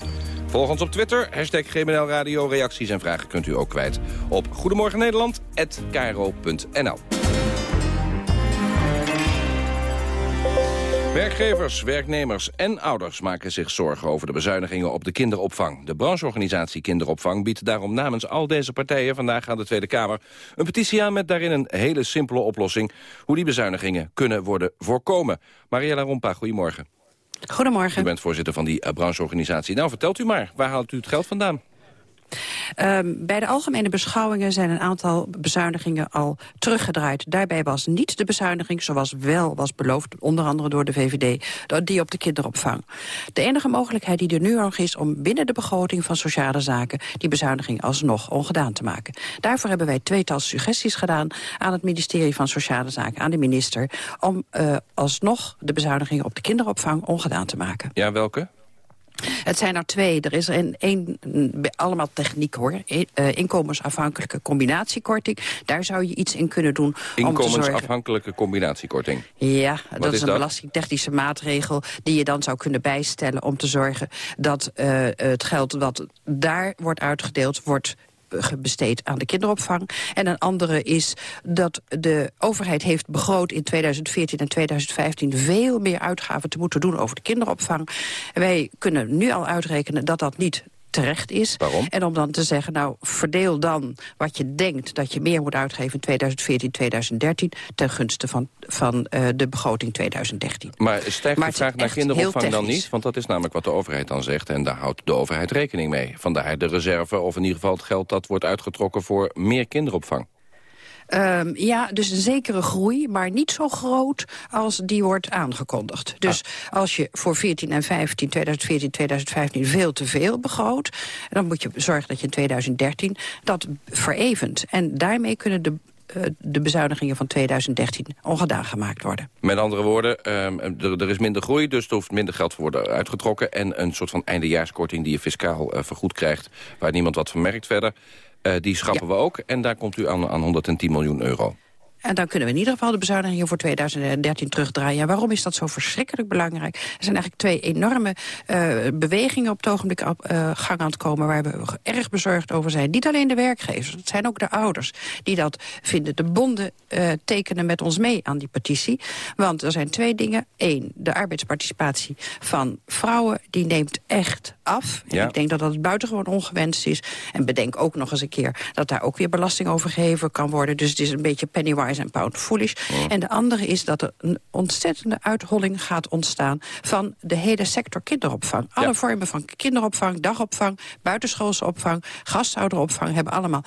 Volg ons op Twitter, hashtag GMNL Radio. Reacties en vragen kunt u ook kwijt op Goedemorgen Werkgevers, werknemers en ouders maken zich zorgen over de bezuinigingen op de kinderopvang. De brancheorganisatie Kinderopvang biedt daarom namens al deze partijen vandaag aan de Tweede Kamer een petitie aan met daarin een hele simpele oplossing hoe die bezuinigingen kunnen worden voorkomen. Mariella Rompa, goedemorgen. Goedemorgen. U bent voorzitter van die eh, brancheorganisatie. Nou, vertelt u maar, waar haalt u het geld vandaan? Um, bij de algemene beschouwingen zijn een aantal bezuinigingen al teruggedraaid. Daarbij was niet de bezuiniging zoals wel was beloofd, onder andere door de VVD, die op de kinderopvang. De enige mogelijkheid die er nu nog is om binnen de begroting van sociale zaken die bezuiniging alsnog ongedaan te maken. Daarvoor hebben wij tweetal suggesties gedaan aan het ministerie van Sociale Zaken, aan de minister, om uh, alsnog de bezuinigingen op de kinderopvang ongedaan te maken. Ja, welke? Het zijn er twee. Er is een, een allemaal techniek hoor. Uh, inkomensafhankelijke combinatiekorting. Daar zou je iets in kunnen doen. Inkomensafhankelijke combinatiekorting? Ja, dat is, een belastingtechnische maatregel die je dan zou kunnen bijstellen om te zorgen dat uh, het geld wat daar wordt uitgedeeld wordt besteed aan de kinderopvang. En een andere is dat de overheid heeft begroot in 2014 en 2015 veel meer uitgaven te moeten doen over de kinderopvang. Wij kunnen nu al uitrekenen dat dat niet terecht is. Waarom? En om dan te zeggen, nou, verdeel dan wat je denkt dat je meer moet uitgeven in 2014, 2013... ten gunste van, van uh, de begroting 2013. Maar stijgt maar de vraag naar kinderopvang dan niet? Want dat is namelijk wat de overheid dan zegt. En daar houdt de overheid rekening mee. Vandaar de reserve, of in ieder geval het geld dat wordt uitgetrokken voor meer kinderopvang. Ehm, ja, dus een zekere groei, maar niet zo groot als die wordt aangekondigd. Dus als je voor 14 en 15, 2014, 2015 veel te veel begroot... dan moet je zorgen dat je in 2013 dat verevent. En daarmee kunnen de eh, de bezuinigingen van 2013 ongedaan gemaakt worden. Met andere woorden, ehm, er, er, is minder groei, dus er hoeft minder geld voor worden uitgetrokken. En een soort van eindejaarskorting die je fiscaal uh, vergoed krijgt... waar niemand wat van merkt verder, uh, die schrappen we ook. En daar komt u aan, aan 110 miljoen euro. En dan kunnen we in ieder geval de bezuinigingen voor 2013 terugdraaien. En waarom is dat zo verschrikkelijk belangrijk? Er zijn eigenlijk twee enorme uh, bewegingen op het ogenblik op uh, gang aan het komen... waar we erg bezorgd over zijn. Niet alleen de werkgevers, het zijn ook de ouders die dat vinden. De bonden uh, tekenen met ons mee aan die petitie. Want er zijn twee dingen. Eén, de arbeidsparticipatie van vrouwen, die neemt echt af. Ja. Ik denk dat dat buitengewoon ongewenst is. En bedenk ook nog eens een keer dat daar ook weer belasting over gegeven kan worden. Dus het is een beetje pennywise en pound foolish. En de andere is dat er een ontzettende uitholling gaat ontstaan... van de hele sector kinderopvang. Alle vormen van kinderopvang, dagopvang, buitenschoolse opvang... gasthouderopvang hebben allemaal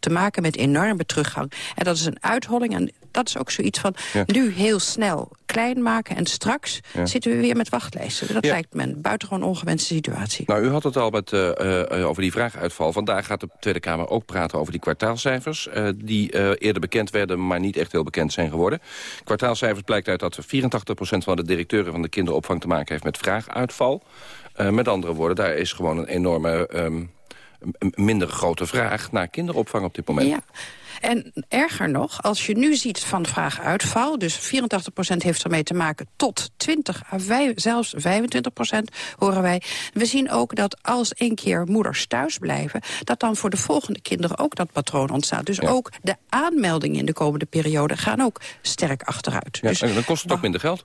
te maken met enorme teruggang. En dat is een uitholling en dat is ook zoiets van nu heel snel klein maken... en straks zitten we weer met wachtlijsten. Dat lijkt me een buitengewoon ongewenste situatie. Nou, u had het al met, uh, uh, over die vraaguitval. Vandaag gaat de Tweede Kamer ook praten over die kwartaalcijfers... Uh, die eerder bekend werden, maar niet echt heel bekend zijn geworden. Kwartaalcijfers blijkt uit dat 84% van de directeuren van de kinderopvang te maken heeft met vraaguitval. met andere woorden, daar is gewoon een enorme... Um, minder grote vraag naar kinderopvang op dit moment. Ja. En erger nog, als je nu ziet van vraag uitval... dus 84% heeft ermee te maken tot 20, zelfs 25% horen wij. We zien ook dat als een keer moeders thuis blijven... dat dan voor de volgende kinderen ook dat patroon ontstaat. Dus ook de aanmeldingen in de komende periode gaan ook sterk achteruit. Ja, dus, en dan kost het ook minder geld?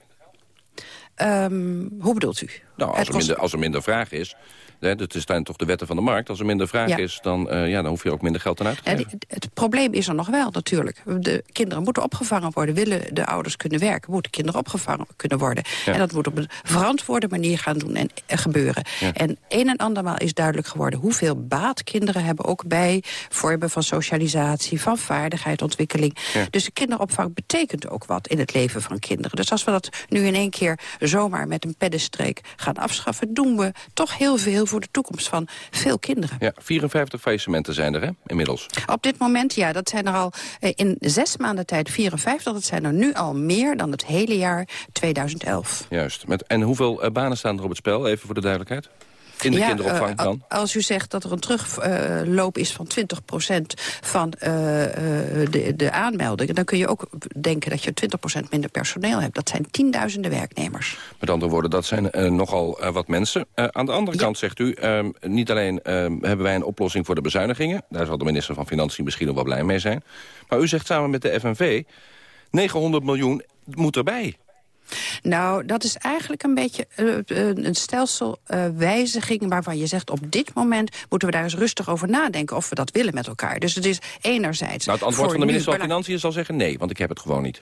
Um, hoe bedoelt u? Nou, als er, minder, als er minder vraag is, Hè, dat zijn toch de wetten van de markt. Als er minder vraag is, dan, uh, ja, dan hoef je ook minder geld aan uit te geven. Het, het, probleem is er nog wel, natuurlijk. De kinderen moeten opgevangen worden. Willen de ouders kunnen werken, moeten kinderen opgevangen kunnen worden. Ja. En dat moet op een verantwoorde manier gaan doen en uh, gebeuren. Ja. En een en andermaal is duidelijk geworden... hoeveel baat kinderen hebben ook bij vormen van socialisatie... van vaardigheidsontwikkeling. Dus de kinderopvang betekent ook wat in het leven van kinderen. Dus als we dat nu in één keer zomaar met een peddenstreek gaan afschaffen... doen we toch heel veel voor de toekomst van veel kinderen. Ja, 54 faillissementen zijn er hè, inmiddels. Op dit moment, ja, dat zijn er al eh, in zes maanden tijd 54. Dat zijn er nu al meer dan het hele jaar 2011. Juist. Met, en hoeveel uh, banen staan er op het spel, even voor de duidelijkheid? In de ja, kinderopvang dan? Uh, als u zegt dat er een terugloop is van 20% van uh, de, de aanmeldingen... dan kun je ook denken dat je 20% minder personeel hebt. Dat zijn tienduizenden werknemers. Met andere woorden, dat zijn nogal wat mensen. aan de andere ja. kant zegt u, ehm, niet alleen ehm, hebben wij een oplossing voor de bezuinigingen... daar zal de minister van Financiën misschien nog wel blij mee zijn... maar u zegt samen met de FNV... 900 miljoen moet erbij. Nou, dat is eigenlijk een beetje uh, een stelselwijziging... Uh, waarvan je zegt, op dit moment moeten we daar eens rustig over nadenken... of we dat willen met elkaar. Dus het is enerzijds... Nou, het antwoord van de minister van Financiën zal zeggen nee, want ik heb het gewoon niet.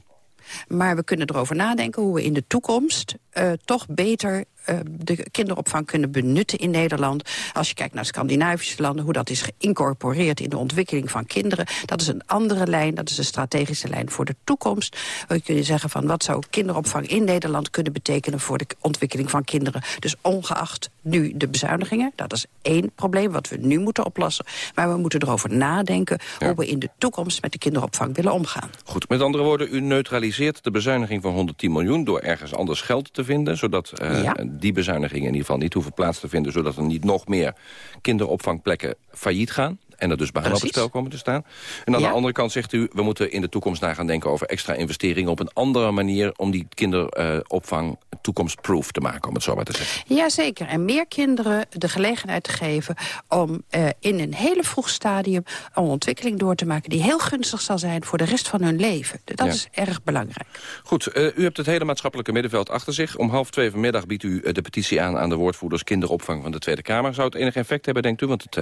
Maar we kunnen erover nadenken hoe we in de toekomst uh, toch beter uh, de kinderopvang kunnen benutten in Nederland. Als je kijkt naar Scandinavische landen, hoe dat is geïncorporeerd in de ontwikkeling van kinderen. Dat is een andere lijn, dat is een strategische lijn voor de toekomst. We kunnen zeggen van wat zou kinderopvang in Nederland kunnen betekenen voor de ontwikkeling van kinderen. Dus ongeacht nu de bezuinigingen, dat is één probleem wat we nu moeten oplossen. Maar we moeten erover nadenken ja. hoe we in de toekomst met de kinderopvang willen omgaan. Goed, met andere woorden, u neutraliseert de bezuiniging van 110 miljoen door ergens anders geld te vinden, zodat uh, ja die bezuinigingen in ieder geval niet hoeven plaats te vinden... zodat er niet nog meer kinderopvangplekken failliet gaan. En er dus banen op het spel komen te staan. En aan ja. de andere kant zegt u, we moeten in de toekomst na gaan denken over extra investeringen op een andere manier om die kinderopvang toekomstproof te maken, om het zo maar te zeggen. Jazeker, en meer kinderen de gelegenheid te geven om uh, in een hele vroeg stadium een ontwikkeling door te maken die heel gunstig zal zijn voor de rest van hun leven. Dat ja. is erg belangrijk. Goed, uh, u hebt het hele maatschappelijke middenveld achter zich. Om half twee vanmiddag biedt u de petitie aan aan de woordvoerders kinderopvang van de Tweede Kamer. Zou het enig effect hebben, denkt u? Want het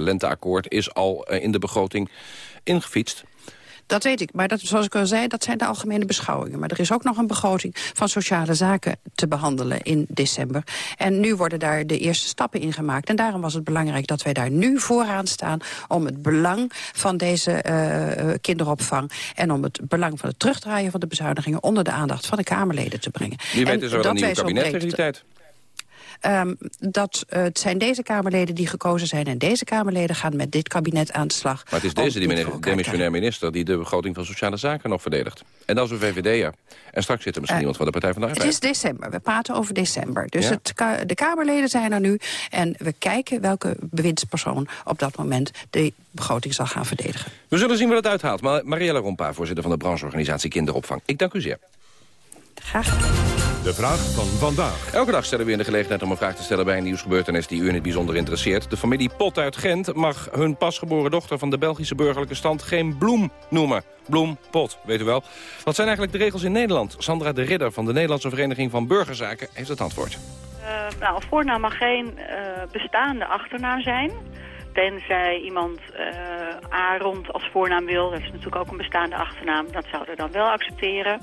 lenteakkoord is al in de begroting ingefietst. Dat weet ik, maar dat, zoals ik al zei, dat zijn de algemene beschouwingen. Maar er is ook nog een begroting van sociale zaken te behandelen in december. En nu worden daar de eerste stappen in gemaakt. En daarom was het belangrijk dat wij daar nu vooraan staan... om het belang van deze uh, kinderopvang... en om het belang van het terugdraaien van de bezuinigingen... onder de aandacht van de Kamerleden te brengen. Wie weet is er een nieuw kabinet tegen die tijd? Um, dat, uh, het zijn deze Kamerleden die gekozen zijn... en deze Kamerleden gaan met dit kabinet aan de slag. Maar het is deze die demissionair minister... die de begroting van Sociale Zaken nog verdedigt. En dat is een VVD'er. En straks zit er misschien uh, iemand van de Partij van de Arbeid. Het is december. We praten over december. Dus ja? het, de Kamerleden zijn er nu. En we kijken welke bewindspersoon op dat moment... de begroting zal gaan verdedigen. We zullen zien wat het uithaalt. Maar Marielle Rompa, voorzitter van de brancheorganisatie Kinderopvang. Ik dank u zeer. Graag de vraag van vandaag. Elke dag stellen we in de gelegenheid om een vraag te stellen bij een nieuwsgebeurtenis die u in het bijzonder interesseert. De familie Pot uit Gent mag hun pasgeboren dochter van de Belgische burgerlijke stand geen bloem noemen. Bloem, pot, weet u wel. Wat zijn eigenlijk de regels in Nederland? Sandra de Ridder van de Nederlandse Vereniging van Burgerzaken heeft het antwoord. Uh, nou, een voornaam mag geen uh, bestaande achternaam zijn. Tenzij iemand uh, als voornaam wil. Dat is natuurlijk ook een bestaande achternaam. Dat zouden we dan wel accepteren.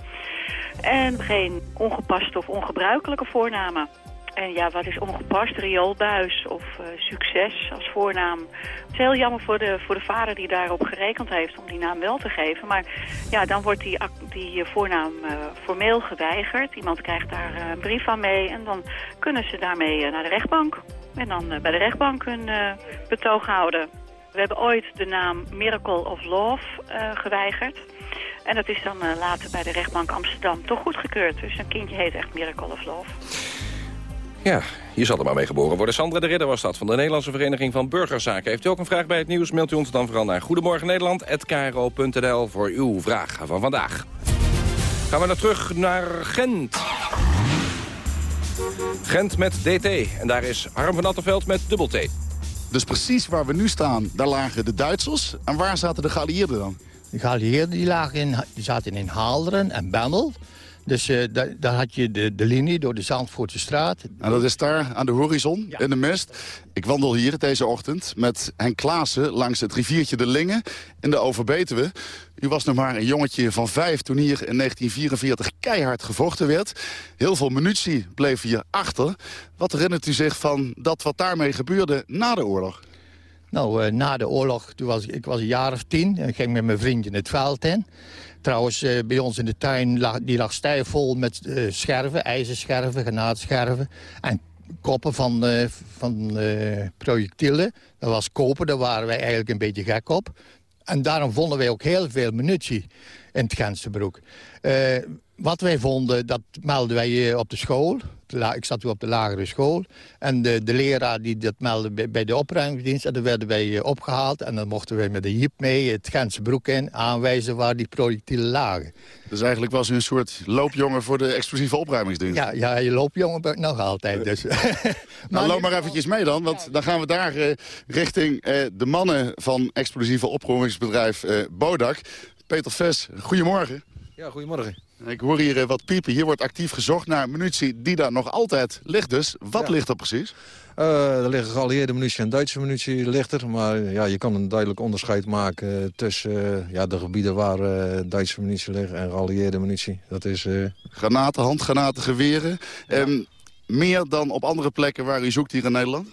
En geen ongepaste of ongebruikelijke voornamen. En ja, wat is ongepast? Rioolbuis of uh, succes als voornaam. Het is heel jammer voor de, voor de vader die daarop gerekend heeft om die naam wel te geven. Maar ja, dan wordt die, die voornaam uh, formeel geweigerd. Iemand krijgt daar een brief van mee en dan kunnen ze daarmee naar de rechtbank. En dan bij de rechtbank hun betoog houden. We hebben ooit de naam Miracle of Love geweigerd. En dat is dan later bij de rechtbank Amsterdam toch goedgekeurd. Dus een kindje heet echt Miracle of Love. Ja, hier zal er maar mee geboren worden. Sandra de Ridder was dat van de Nederlandse Vereniging van Burgerzaken. Heeft u ook een vraag bij het nieuws, mailt u ons dan vooral naar goedemorgennederland.kro.nl voor uw vraag van vandaag. Gaan we naar terug naar Gent. Gent met DT. En daar is Harm van Attenveld met dubbel T. Dus precies waar we nu staan, daar lagen de Duitsers. En waar zaten de geallieerden dan? De geallieerden die lagen in, die zaten in Haalderen en Bemmel. Dus uh, daar, daar, had je de, de linie door de Zandvoortse straat. En dat is daar aan de horizon, ja. in de mist. Ik wandel hier deze ochtend met Henk Klaassen langs het riviertje de Lingen in de Overbetuwe. U was nog maar een jongetje van vijf toen hier in 1944 keihard gevochten werd. Heel veel munitie bleef hier achter. Wat herinnert u zich van dat wat daarmee gebeurde na de oorlog? Nou, uh, na de oorlog, toen was, ik was een jaar of tien. En ik ging met mijn vriendje het veld in. Trouwens, uh, bij ons in de tuin lag, die lag stijf vol met uh, scherven, ijzerscherven, granaatscherven. En koppen van, van projectielen. Dat was koper, daar waren wij eigenlijk een beetje gek op. En daarom vonden wij ook heel veel munitie in het Genstenbroek. Wat wij vonden, dat melden wij op de school ik zat toen op de lagere school. En de, de leraar die dat meldde bij de opruimingsdienst... en dan werden wij eh, opgehaald en dan mochten wij met de jeep mee... het Gentse broek in, aanwijzen waar die projectielen lagen. Dus eigenlijk was u een soort loopjongen voor de explosieve opruimingsdienst? Ja, ja je loopjongen ben ik nog altijd. Dus. nou, loop maar eventjes mee dan, want dan gaan we daar uh, richting uh, de mannen... van explosieve opruimingsbedrijf uh, Bodak. Peter Ves, goedemorgen. Ja, goedemorgen. Ik hoor hier eh, wat piepen. Hier wordt actief gezocht naar munitie die daar nog altijd ligt dus. Wat ja. ligt er precies? Uh, er liggen geallieerde munitie en Duitse munitie ligt er. Maar ja, je kan een duidelijk onderscheid maken tussen uh, ja, de gebieden waar uh, Duitse munitie ligt en geallieerde munitie. Dat is... Granaten, handgranaten, geweren. Ja. Um, meer dan op andere plekken waar u zoekt hier in Nederland?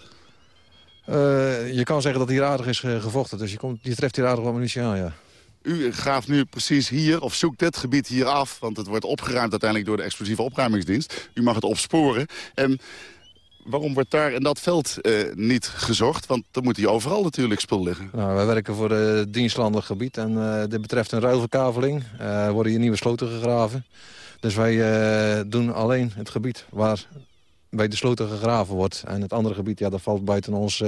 je kan zeggen dat hier aardig is gevochten. Dus je, komt, je treft hier aardig wat munitie aan, ja. U graaft nu precies hier, of zoekt dit gebied hier af... want het wordt opgeruimd uiteindelijk door de explosieve opruimingsdienst. U mag het opsporen. En waarom wordt daar in dat veld uh, niet gezocht? Want dan moet hier overal natuurlijk spul liggen. Nou, wij werken voor het dienstlandig gebied en uh, dit betreft een ruilverkaveling. Uh, worden hier nieuwe sloten gegraven. Dus wij doen alleen het gebied waar bij de sloten gegraven wordt. En het andere gebied, ja, dat valt buiten ons,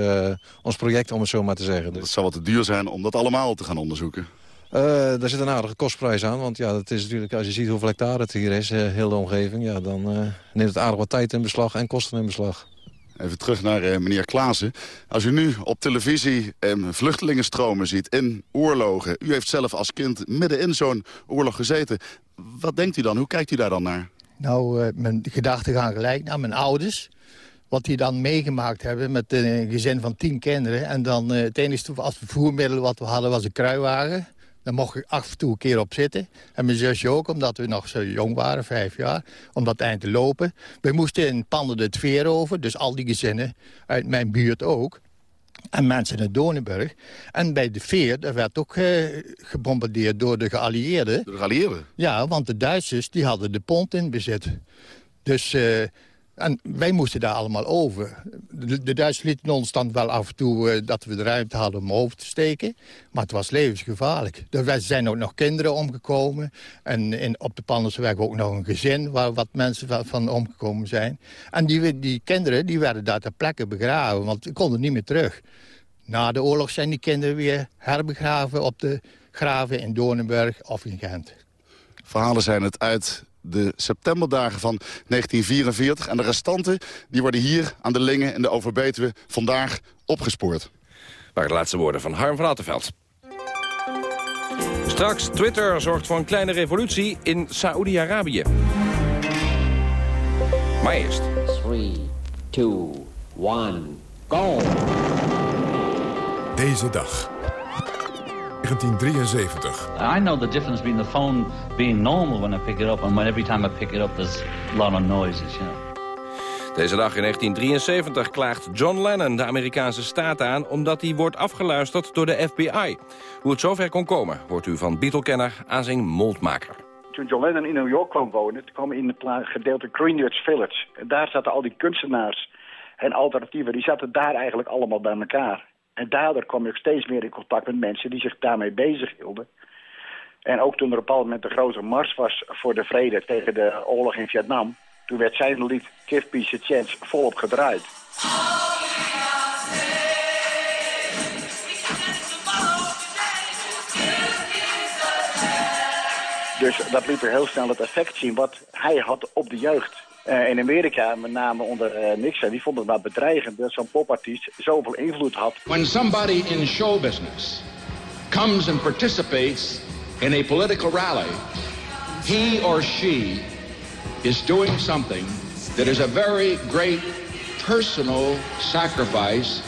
ons project, om het zo maar te zeggen. Dus... Het zal wat te duur zijn om dat allemaal te gaan onderzoeken. Uh, daar zit een aardige kostprijs aan. Want ja, dat is natuurlijk, als je ziet hoeveel hectare het hier is, uh, heel de omgeving... Ja, dan uh, neemt het aardig wat tijd in beslag en kosten in beslag. Even terug naar meneer Klaassen. Als u nu op televisie vluchtelingenstromen ziet in oorlogen... u heeft zelf als kind midden in zo'n oorlog gezeten. Wat denkt u dan? Hoe kijkt u daar dan naar? Nou, mijn gedachten gaan gelijk naar mijn ouders wat die dan meegemaakt hebben met een gezin van tien kinderen. En dan het enige als vervoermiddel wat we hadden was een kruiwagen Daar mocht ik af en toe een keer op zitten. En mijn zusje ook, omdat we nog zo jong waren, vijf jaar. Om dat eind te lopen. We moesten in Panden het Veer over. Dus al die gezinnen uit mijn buurt ook. En mensen in Donenburg. En bij de Veer, daar werd ook eh, gebombardeerd door de geallieerden. Door de geallieerden? Ja, want de Duitsers die hadden de pont in bezit. Dus... Uh, en wij moesten daar allemaal over. De, de Duitsers lieten ons dan wel af en toe uh, dat we de ruimte hadden om over te steken. Maar het was levensgevaarlijk. Er zijn ook nog kinderen omgekomen. En op de Pandersweg ook nog een gezin waar wat mensen van, omgekomen zijn. En die, die kinderen die werden daar ter plekke begraven, want die konden niet meer terug. Na de oorlog zijn die kinderen weer herbegraven op de graven in Doornenburg of in Gent. Verhalen zijn het uit de septemberdagen van 1944. En de restanten die worden hier aan de Lingen en de Overbetuwe vandaag opgespoord. Waar de laatste woorden van Harm van Attenveld. Straks, Twitter zorgt voor een kleine revolutie in Saoedi-Arabië. Maar eerst. 3, 2, 1, go! Deze dag. 1973. I know the difference between the phone being normal when I pick it up and when every time I pick it up there's a lot of noises, you know. Deze dag in 1973 klaagt John Lennon de Amerikaanse staat aan... omdat hij wordt afgeluisterd door de FBI. Hoe het zover kon komen, hoort u van Beatle-kenner Azing Moldmaker. Toen John Lennon in New York kwam wonen, kwam in het gedeelte Greenwich Village. En daar zaten al die kunstenaars en alternatieven, die zaten daar eigenlijk allemaal bij elkaar. En daardoor kwam ik steeds meer in contact met mensen die zich daarmee bezighielden. En ook toen er op een bepaald moment de grote mars was voor de vrede tegen de oorlog in Vietnam... toen werd zijn lied Give Peace a Chance volop gedraaid. Dus dat liet er heel snel het effect zien wat hij had op de jeugd. Uh, in Amerika, met name onder uh, Nixon, die vonden het maar bedreigend dat zo'n popartiest zoveel invloed had. When somebody in show business comes and participates in a political rally, he or she is doing something that is a very great personal sacrifice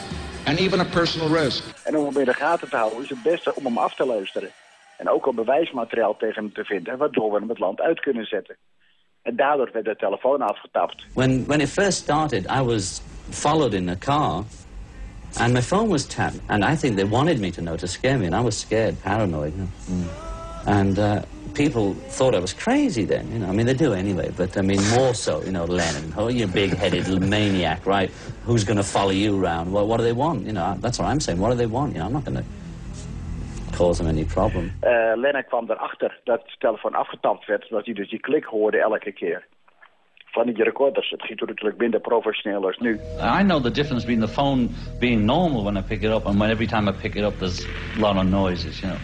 and even a personal risk. En om hem in de gaten te houden is het beste om hem af te luisteren. En ook al bewijsmateriaal tegen hem te vinden, waardoor we hem het land uit kunnen zetten. En daardoor werd de telefoon afgetapt. When, when it first started, I was followed in a car. And my phone was tapped. And I think they wanted me to know to scare me. And I was scared, paranoid. Mm. And uh, people thought I was crazy then. You know, I mean, they do anyway. But I mean, more so, you know, Lennon. Oh, you big-headed maniac, right? Who's going to follow you around? Well, what do they want? You know, that's what I'm saying. What do they want? You know, I'm not going to cause them any problem. Uh, Lennon kwam erachter dat de telefoon afgetapt werd, dat hij dus die klik hoorde elke keer. Van die recorders. Het ging natuurlijk minder professioneel als nu. I know the difference between the phone being normal when I pick it up and when every time I pick it up there's a lot of noises, you know.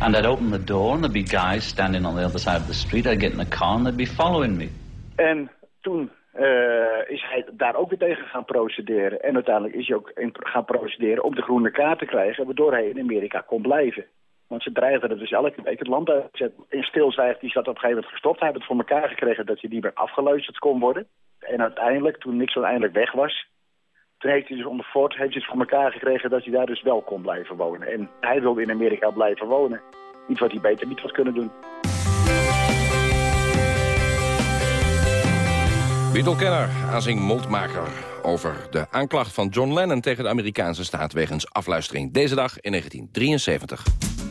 And I'd open the door and there'd be guys standing on the other side of the street. I'd get in the car and they'd be following me. En toen uh, is hij daar ook weer tegen gaan procederen. En uiteindelijk is hij ook gaan procederen om de groene kaart te krijgen... waardoor hij in Amerika kon blijven. Want ze dreigden er dus elke week het land uit. In stilzwijg die zat op een gegeven moment gestopt. Hij heeft het voor elkaar gekregen dat hij niet meer afgeluisterd kon worden. En uiteindelijk, toen Nixon eindelijk weg was... toen heeft hij dus onder heeft hij het voor elkaar gekregen dat hij daar dus wel kon blijven wonen. En hij wilde in Amerika blijven wonen. Iets wat hij beter niet had kunnen doen. Beatle-kenner Azing Moldmaker over de aanklacht van John Lennon tegen de Amerikaanse staat wegens afluistering. Deze dag in 1973.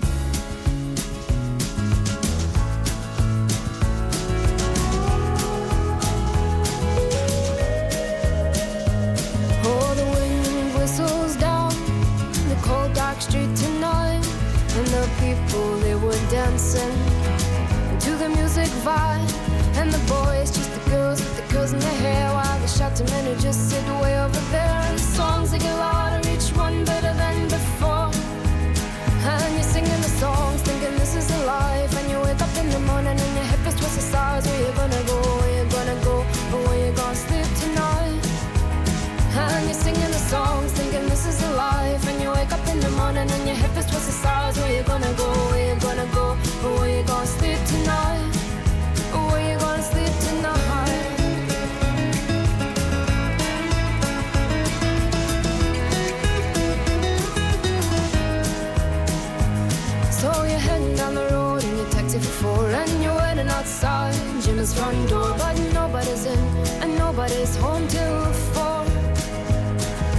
Outside Jim's front door, but nobody's in and nobody's home till four.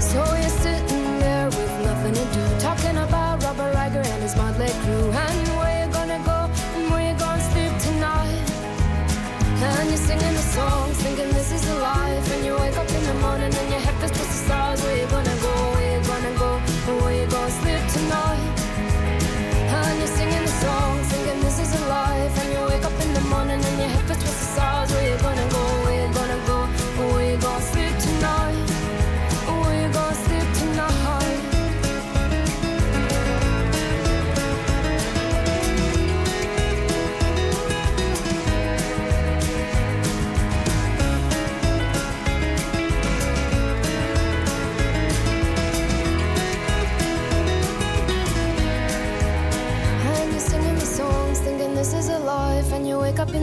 So you're sitting there with nothing to do, talking about Robert Riger and his motley crew, and where you gonna go and where you gonna sleep tonight. And you're singing the songs, thinking this is the life, and you wake up in the morning and your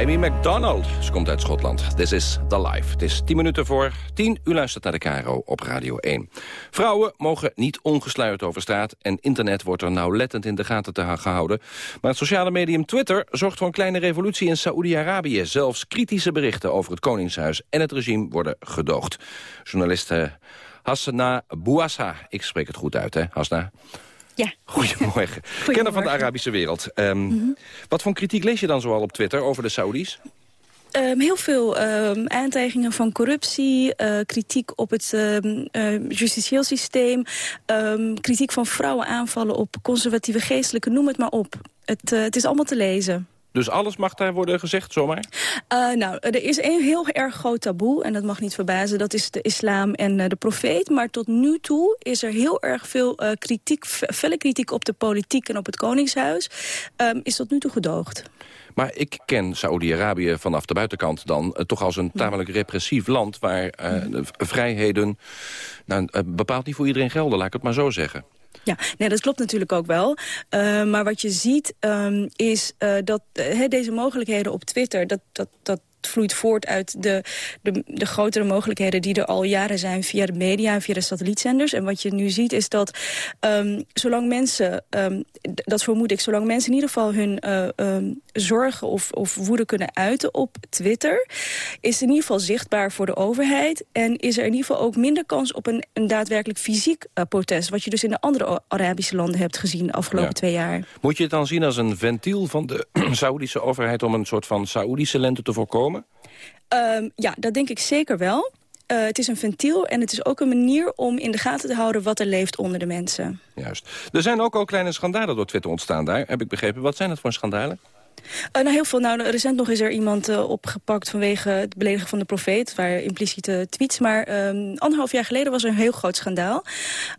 Amy MacDonald. Ze komt uit Schotland. This is The Life. Het is 10 minuten voor 10. U luistert naar de Caro op Radio 1. Vrouwen mogen niet ongesluierd over straat... en internet wordt er nauwlettend in de gaten te gehouden. Maar het sociale medium Twitter zorgt voor een kleine revolutie in Saoedi-Arabië. Zelfs kritische berichten over het Koningshuis en het regime worden gedoogd. Journaliste Hassana Bouassa. Ik spreek het goed uit, hè, Hasna? Ja. Goedemorgen. Kenner van de Arabische wereld. Ehm, Wat voor kritiek lees je dan zoal op Twitter over de Saudis? Ehm, heel veel ehm, aantijgingen van corruptie, eh, kritiek op het um, uh, justitieel systeem... kritiek van vrouwen aanvallen op conservatieve geestelijke, noem het maar op. Het, eh, het is allemaal te lezen. Dus alles mag daar worden gezegd, zomaar? Uh, nou, er is een heel erg groot taboe, en dat mag niet verbazen. Dat is de islam en uh, de profeet. Maar tot nu toe is er heel erg veel uh, kritiek, felle kritiek op de politiek en op het koningshuis. Um, is tot nu toe gedoogd. Maar ik ken Saoedi-Arabië vanaf de buitenkant dan... Uh, toch als een tamelijk repressief land... waar uh, de vrijheden nou, uh, bepaald niet voor iedereen gelden, laat ik het maar zo zeggen. Ja, nee, dat klopt natuurlijk ook wel. Uh, maar wat je ziet um, is uh, dat uh, deze mogelijkheden op Twitter... dat, dat, dat vloeit voort uit de, de, de, grotere mogelijkheden die er al jaren zijn via de media en via de satellietzenders. En wat je nu ziet is dat um, zolang mensen, um, dat vermoed ik, zolang mensen in ieder geval hun uh, um, zorgen of, of woede kunnen uiten op Twitter, is in ieder geval zichtbaar voor de overheid. En is er in ieder geval ook minder kans op een, een daadwerkelijk fysiek uh, protest. Wat je dus in de andere Arabische landen hebt gezien de afgelopen ja. twee jaar. Moet je het dan zien als een ventiel van de Saoedische overheid om een soort van Saoedische lente te voorkomen? Um, ja, dat denk ik zeker wel. Uh, het is een ventiel en het is ook een manier om in de gaten te houden wat er leeft onder de mensen. Juist. Er zijn ook al kleine schandalen door Twitter ontstaan daar, heb ik begrepen. Wat zijn dat voor schandalen? Uh, nou, heel veel. Nou, recent nog is er iemand uh, opgepakt vanwege het beledigen van de profeet. Waar impliciete tweets. Maar um, anderhalf jaar geleden was er een heel groot schandaal.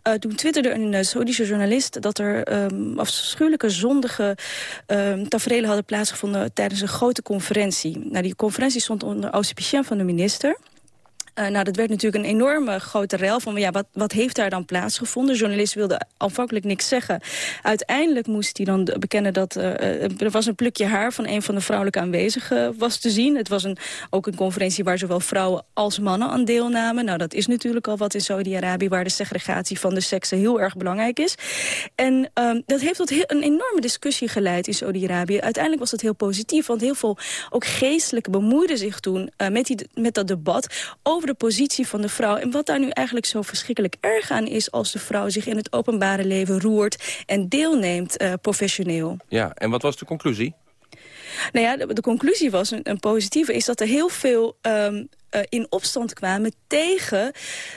Uh, toen twitterde een Saudische journalist dat er um, afschuwelijke zondige um, tafereelen hadden plaatsgevonden tijdens een grote conferentie. Nou, die conferentie stond onder auspiciën van de minister. Uh, nou, dat werd natuurlijk een enorme grote rel van ja, wat, wat heeft daar dan plaatsgevonden? De journalist wilde aanvankelijk niks zeggen. Uiteindelijk moest hij dan bekennen dat uh, er was een plukje haar van een van de vrouwelijke aanwezigen was te zien. Het was een, ook een conferentie waar zowel vrouwen als mannen aan deelnamen. Nou, dat is natuurlijk al wat in Saudi-Arabië waar de segregatie van de seksen heel erg belangrijk is. En um, dat heeft tot een enorme discussie geleid in Saudi-Arabië. Uiteindelijk was dat heel positief, want heel veel ook geestelijke bemoeiden zich toen met, die, met dat debat over over de positie van de vrouw. En wat daar nu eigenlijk zo verschrikkelijk erg aan is... als de vrouw zich in het openbare leven roert en deelneemt uh, professioneel. Ja, en wat was de conclusie? Nou ja, de, de conclusie was, een, een, positieve, is dat er heel veel... Um, eh, in opstand kwamen tegen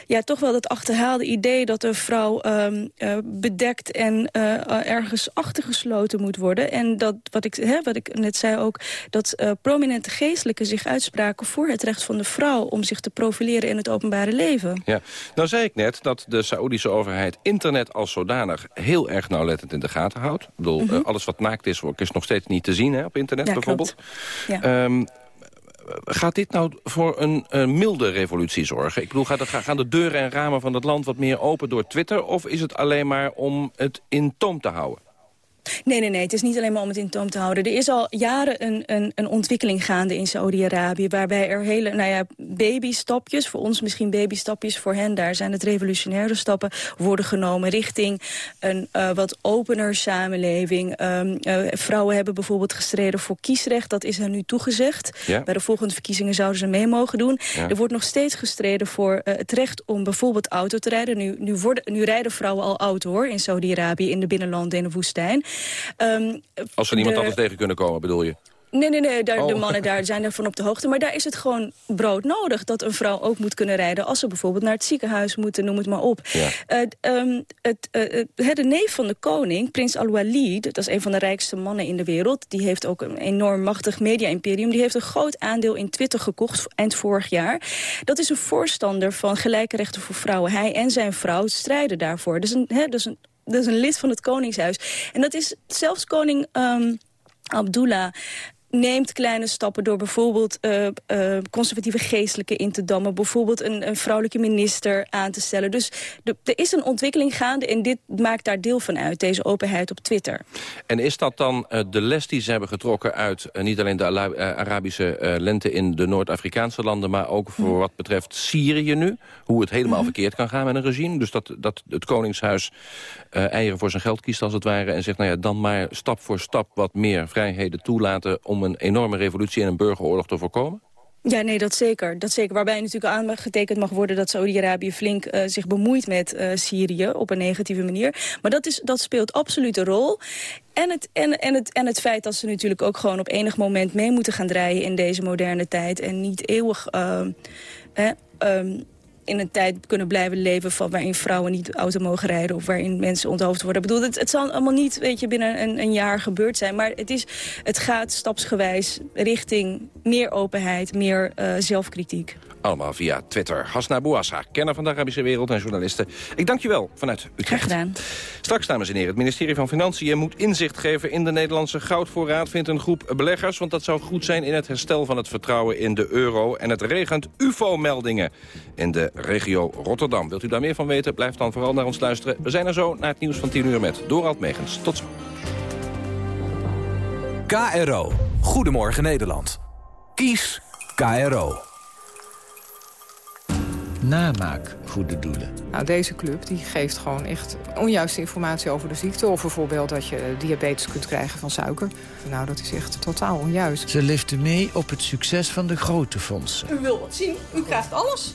ja, toch wel dat achterhaalde idee dat een vrouw ehm, eh, bedekt en uh, ergens achtergesloten moet worden. En dat, wat ik, hè, wat ik net zei ook, dat prominente geestelijken zich uitspraken voor het recht van de vrouw om zich te profileren in het openbare leven. Ja, nou zei ik net dat de Saoedische overheid internet als zodanig heel erg nauwlettend in de gaten houdt. Ik bedoel, Mhm. alles wat naakt is, is nog steeds niet te zien hè, op internet Ja, bijvoorbeeld. Ja. Ehm, gaat dit nou voor een, milde revolutie zorgen? Ik bedoel, gaan de deuren en ramen van het land wat meer open door Twitter... of is het alleen maar om het in toom te houden? Nee, nee, nee. Het is niet alleen maar om het in toom te houden. Er is al jaren een, een, een ontwikkeling gaande in Saoedi-Arabië... waarbij er hele, nou ja, babystapjes, voor ons misschien babystapjes... voor hen, daar zijn het revolutionaire stappen, worden genomen... richting een eh, wat opener samenleving. Ehm, eh, vrouwen hebben bijvoorbeeld gestreden voor kiesrecht. Dat is hen nu toegezegd. Ja. Bij de volgende verkiezingen zouden ze mee mogen doen. Ja. Er wordt nog steeds gestreden voor eh, het recht om bijvoorbeeld auto te rijden. Nu, nu, worden, nu rijden vrouwen al auto, hoor, in Saudi-Arabië... in de binnenlanden, in de woestijn. Ehm, Als er niemand de- anders tegen kunnen komen, bedoel je? Nee, nee, nee, daar, de Oh. mannen daar zijn ervan op de hoogte. Maar daar is het gewoon brood nodig dat een vrouw ook moet kunnen rijden... als ze bijvoorbeeld naar het ziekenhuis moeten, noem het maar op. Eh, ehm, het, eh, de neef van de koning, prins Al-Walid... dat is een van de rijkste mannen in de wereld... die heeft ook een enorm machtig media-imperium... die heeft een groot aandeel in Twitter gekocht eind vorig jaar. Dat is een voorstander van gelijke rechten voor vrouwen. Hij en zijn vrouw strijden daarvoor. Dat is een, hè, dat is een, dat is een lid van het koningshuis. En dat is zelfs koning... ehm, Abdullah neemt kleine stappen door bijvoorbeeld eh, eh, conservatieve geestelijke in te dammen. Bijvoorbeeld een, een vrouwelijke minister aan te stellen. Dus de- er is een ontwikkeling gaande en dit maakt daar deel van uit. Deze openheid op Twitter. En is dat dan eh, de les die ze hebben getrokken uit... niet alleen de Arabische lente in de Noord-Afrikaanse landen... maar ook voor wat betreft Syrië nu? Hoe het helemaal verkeerd kan gaan met een regime? Dus dat, dat het Koningshuis eieren voor zijn geld kiest als het ware... en zegt, nou ja, dan maar stap voor stap wat meer vrijheden toelaten... om een enorme revolutie en een burgeroorlog te voorkomen? Ja, nee, dat zeker. Dat zeker. Waarbij natuurlijk aangetekend mag worden dat Saudi-Arabië flink eh, zich bemoeit met eh, Syrië op een negatieve manier. Maar dat, is, dat speelt absoluut een rol. En het, en, en, het, en het feit dat ze natuurlijk ook gewoon op enig moment mee moeten gaan draaien in deze moderne tijd. En niet eeuwig ehm, ehm, in een tijd kunnen blijven leven van waarin vrouwen niet auto mogen rijden of waarin mensen onthoofd worden. Ik bedoel, het, het zal allemaal niet weet je, binnen een, een jaar gebeurd zijn. Maar het, is, het gaat stapsgewijs richting meer openheid, meer eh, zelfkritiek. Allemaal via Twitter. Hasna Bouassa, kenner van de Arabische wereld en journaliste. Ik dank je wel vanuit Utrecht. Graag gedaan. Straks, dames en heren, het ministerie van Financiën moet inzicht geven in de Nederlandse goudvoorraad, vindt een groep beleggers. Want dat zou goed zijn in het herstel van het vertrouwen in de euro. En het regent ufo-meldingen in de regio Rotterdam. Wilt u daar meer van weten? Blijf dan vooral naar ons luisteren. We zijn er zo naar het nieuws van 10 uur met Dorald Megens. Tot zo. KRO. Goedemorgen Nederland. Kies KRO. Namaak goede doelen. Nou, deze club die geeft gewoon echt onjuiste informatie over de ziekte. Of bijvoorbeeld dat je diabetes kunt krijgen van suiker. Nou, dat is echt totaal onjuist. Ze liften mee op het succes van de grote fondsen. U wil wat zien, u krijgt alles.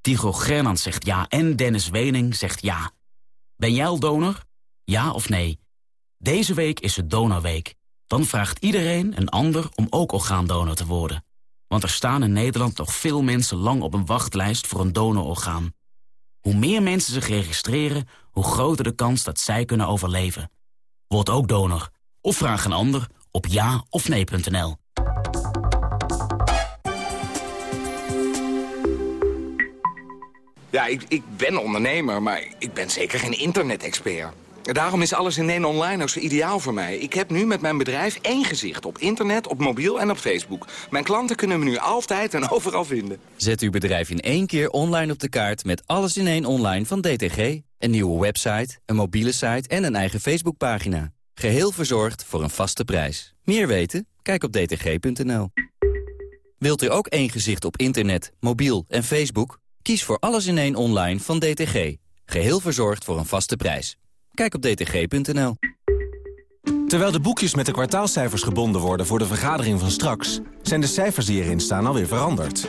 Tigo Gernand zegt ja. En Dennis Wening zegt ja. Ben jij al donor? Ja of nee? Deze week is het Donorweek. Dan vraagt iedereen een ander om ook orgaandonor te worden. Want er staan in Nederland nog veel mensen lang op een wachtlijst voor een donororgaan. Hoe meer mensen zich registreren, hoe groter de kans dat zij kunnen overleven. Word ook donor. Of vraag een ander op ja of nee.nl. Ja, ik, ik ben ondernemer, maar ik ben zeker geen internet-expert. Daarom is alles in één online ook zo ideaal voor mij. Ik heb nu met mijn bedrijf één gezicht op internet, op mobiel en op Facebook. Mijn klanten kunnen me nu altijd en overal vinden. Zet uw bedrijf in één keer online op de kaart met alles in één online van DTG. Een nieuwe website, een mobiele site en een eigen Facebookpagina. Geheel verzorgd voor een vaste prijs. Meer weten? Kijk op dtg.nl. Wilt u ook één gezicht op internet, mobiel en Facebook? Kies voor alles in één online van DTG. Geheel verzorgd voor een vaste prijs. Kijk op dtg.nl. Terwijl de boekjes met de kwartaalcijfers gebonden worden voor de vergadering van straks... zijn de cijfers die erin staan alweer veranderd.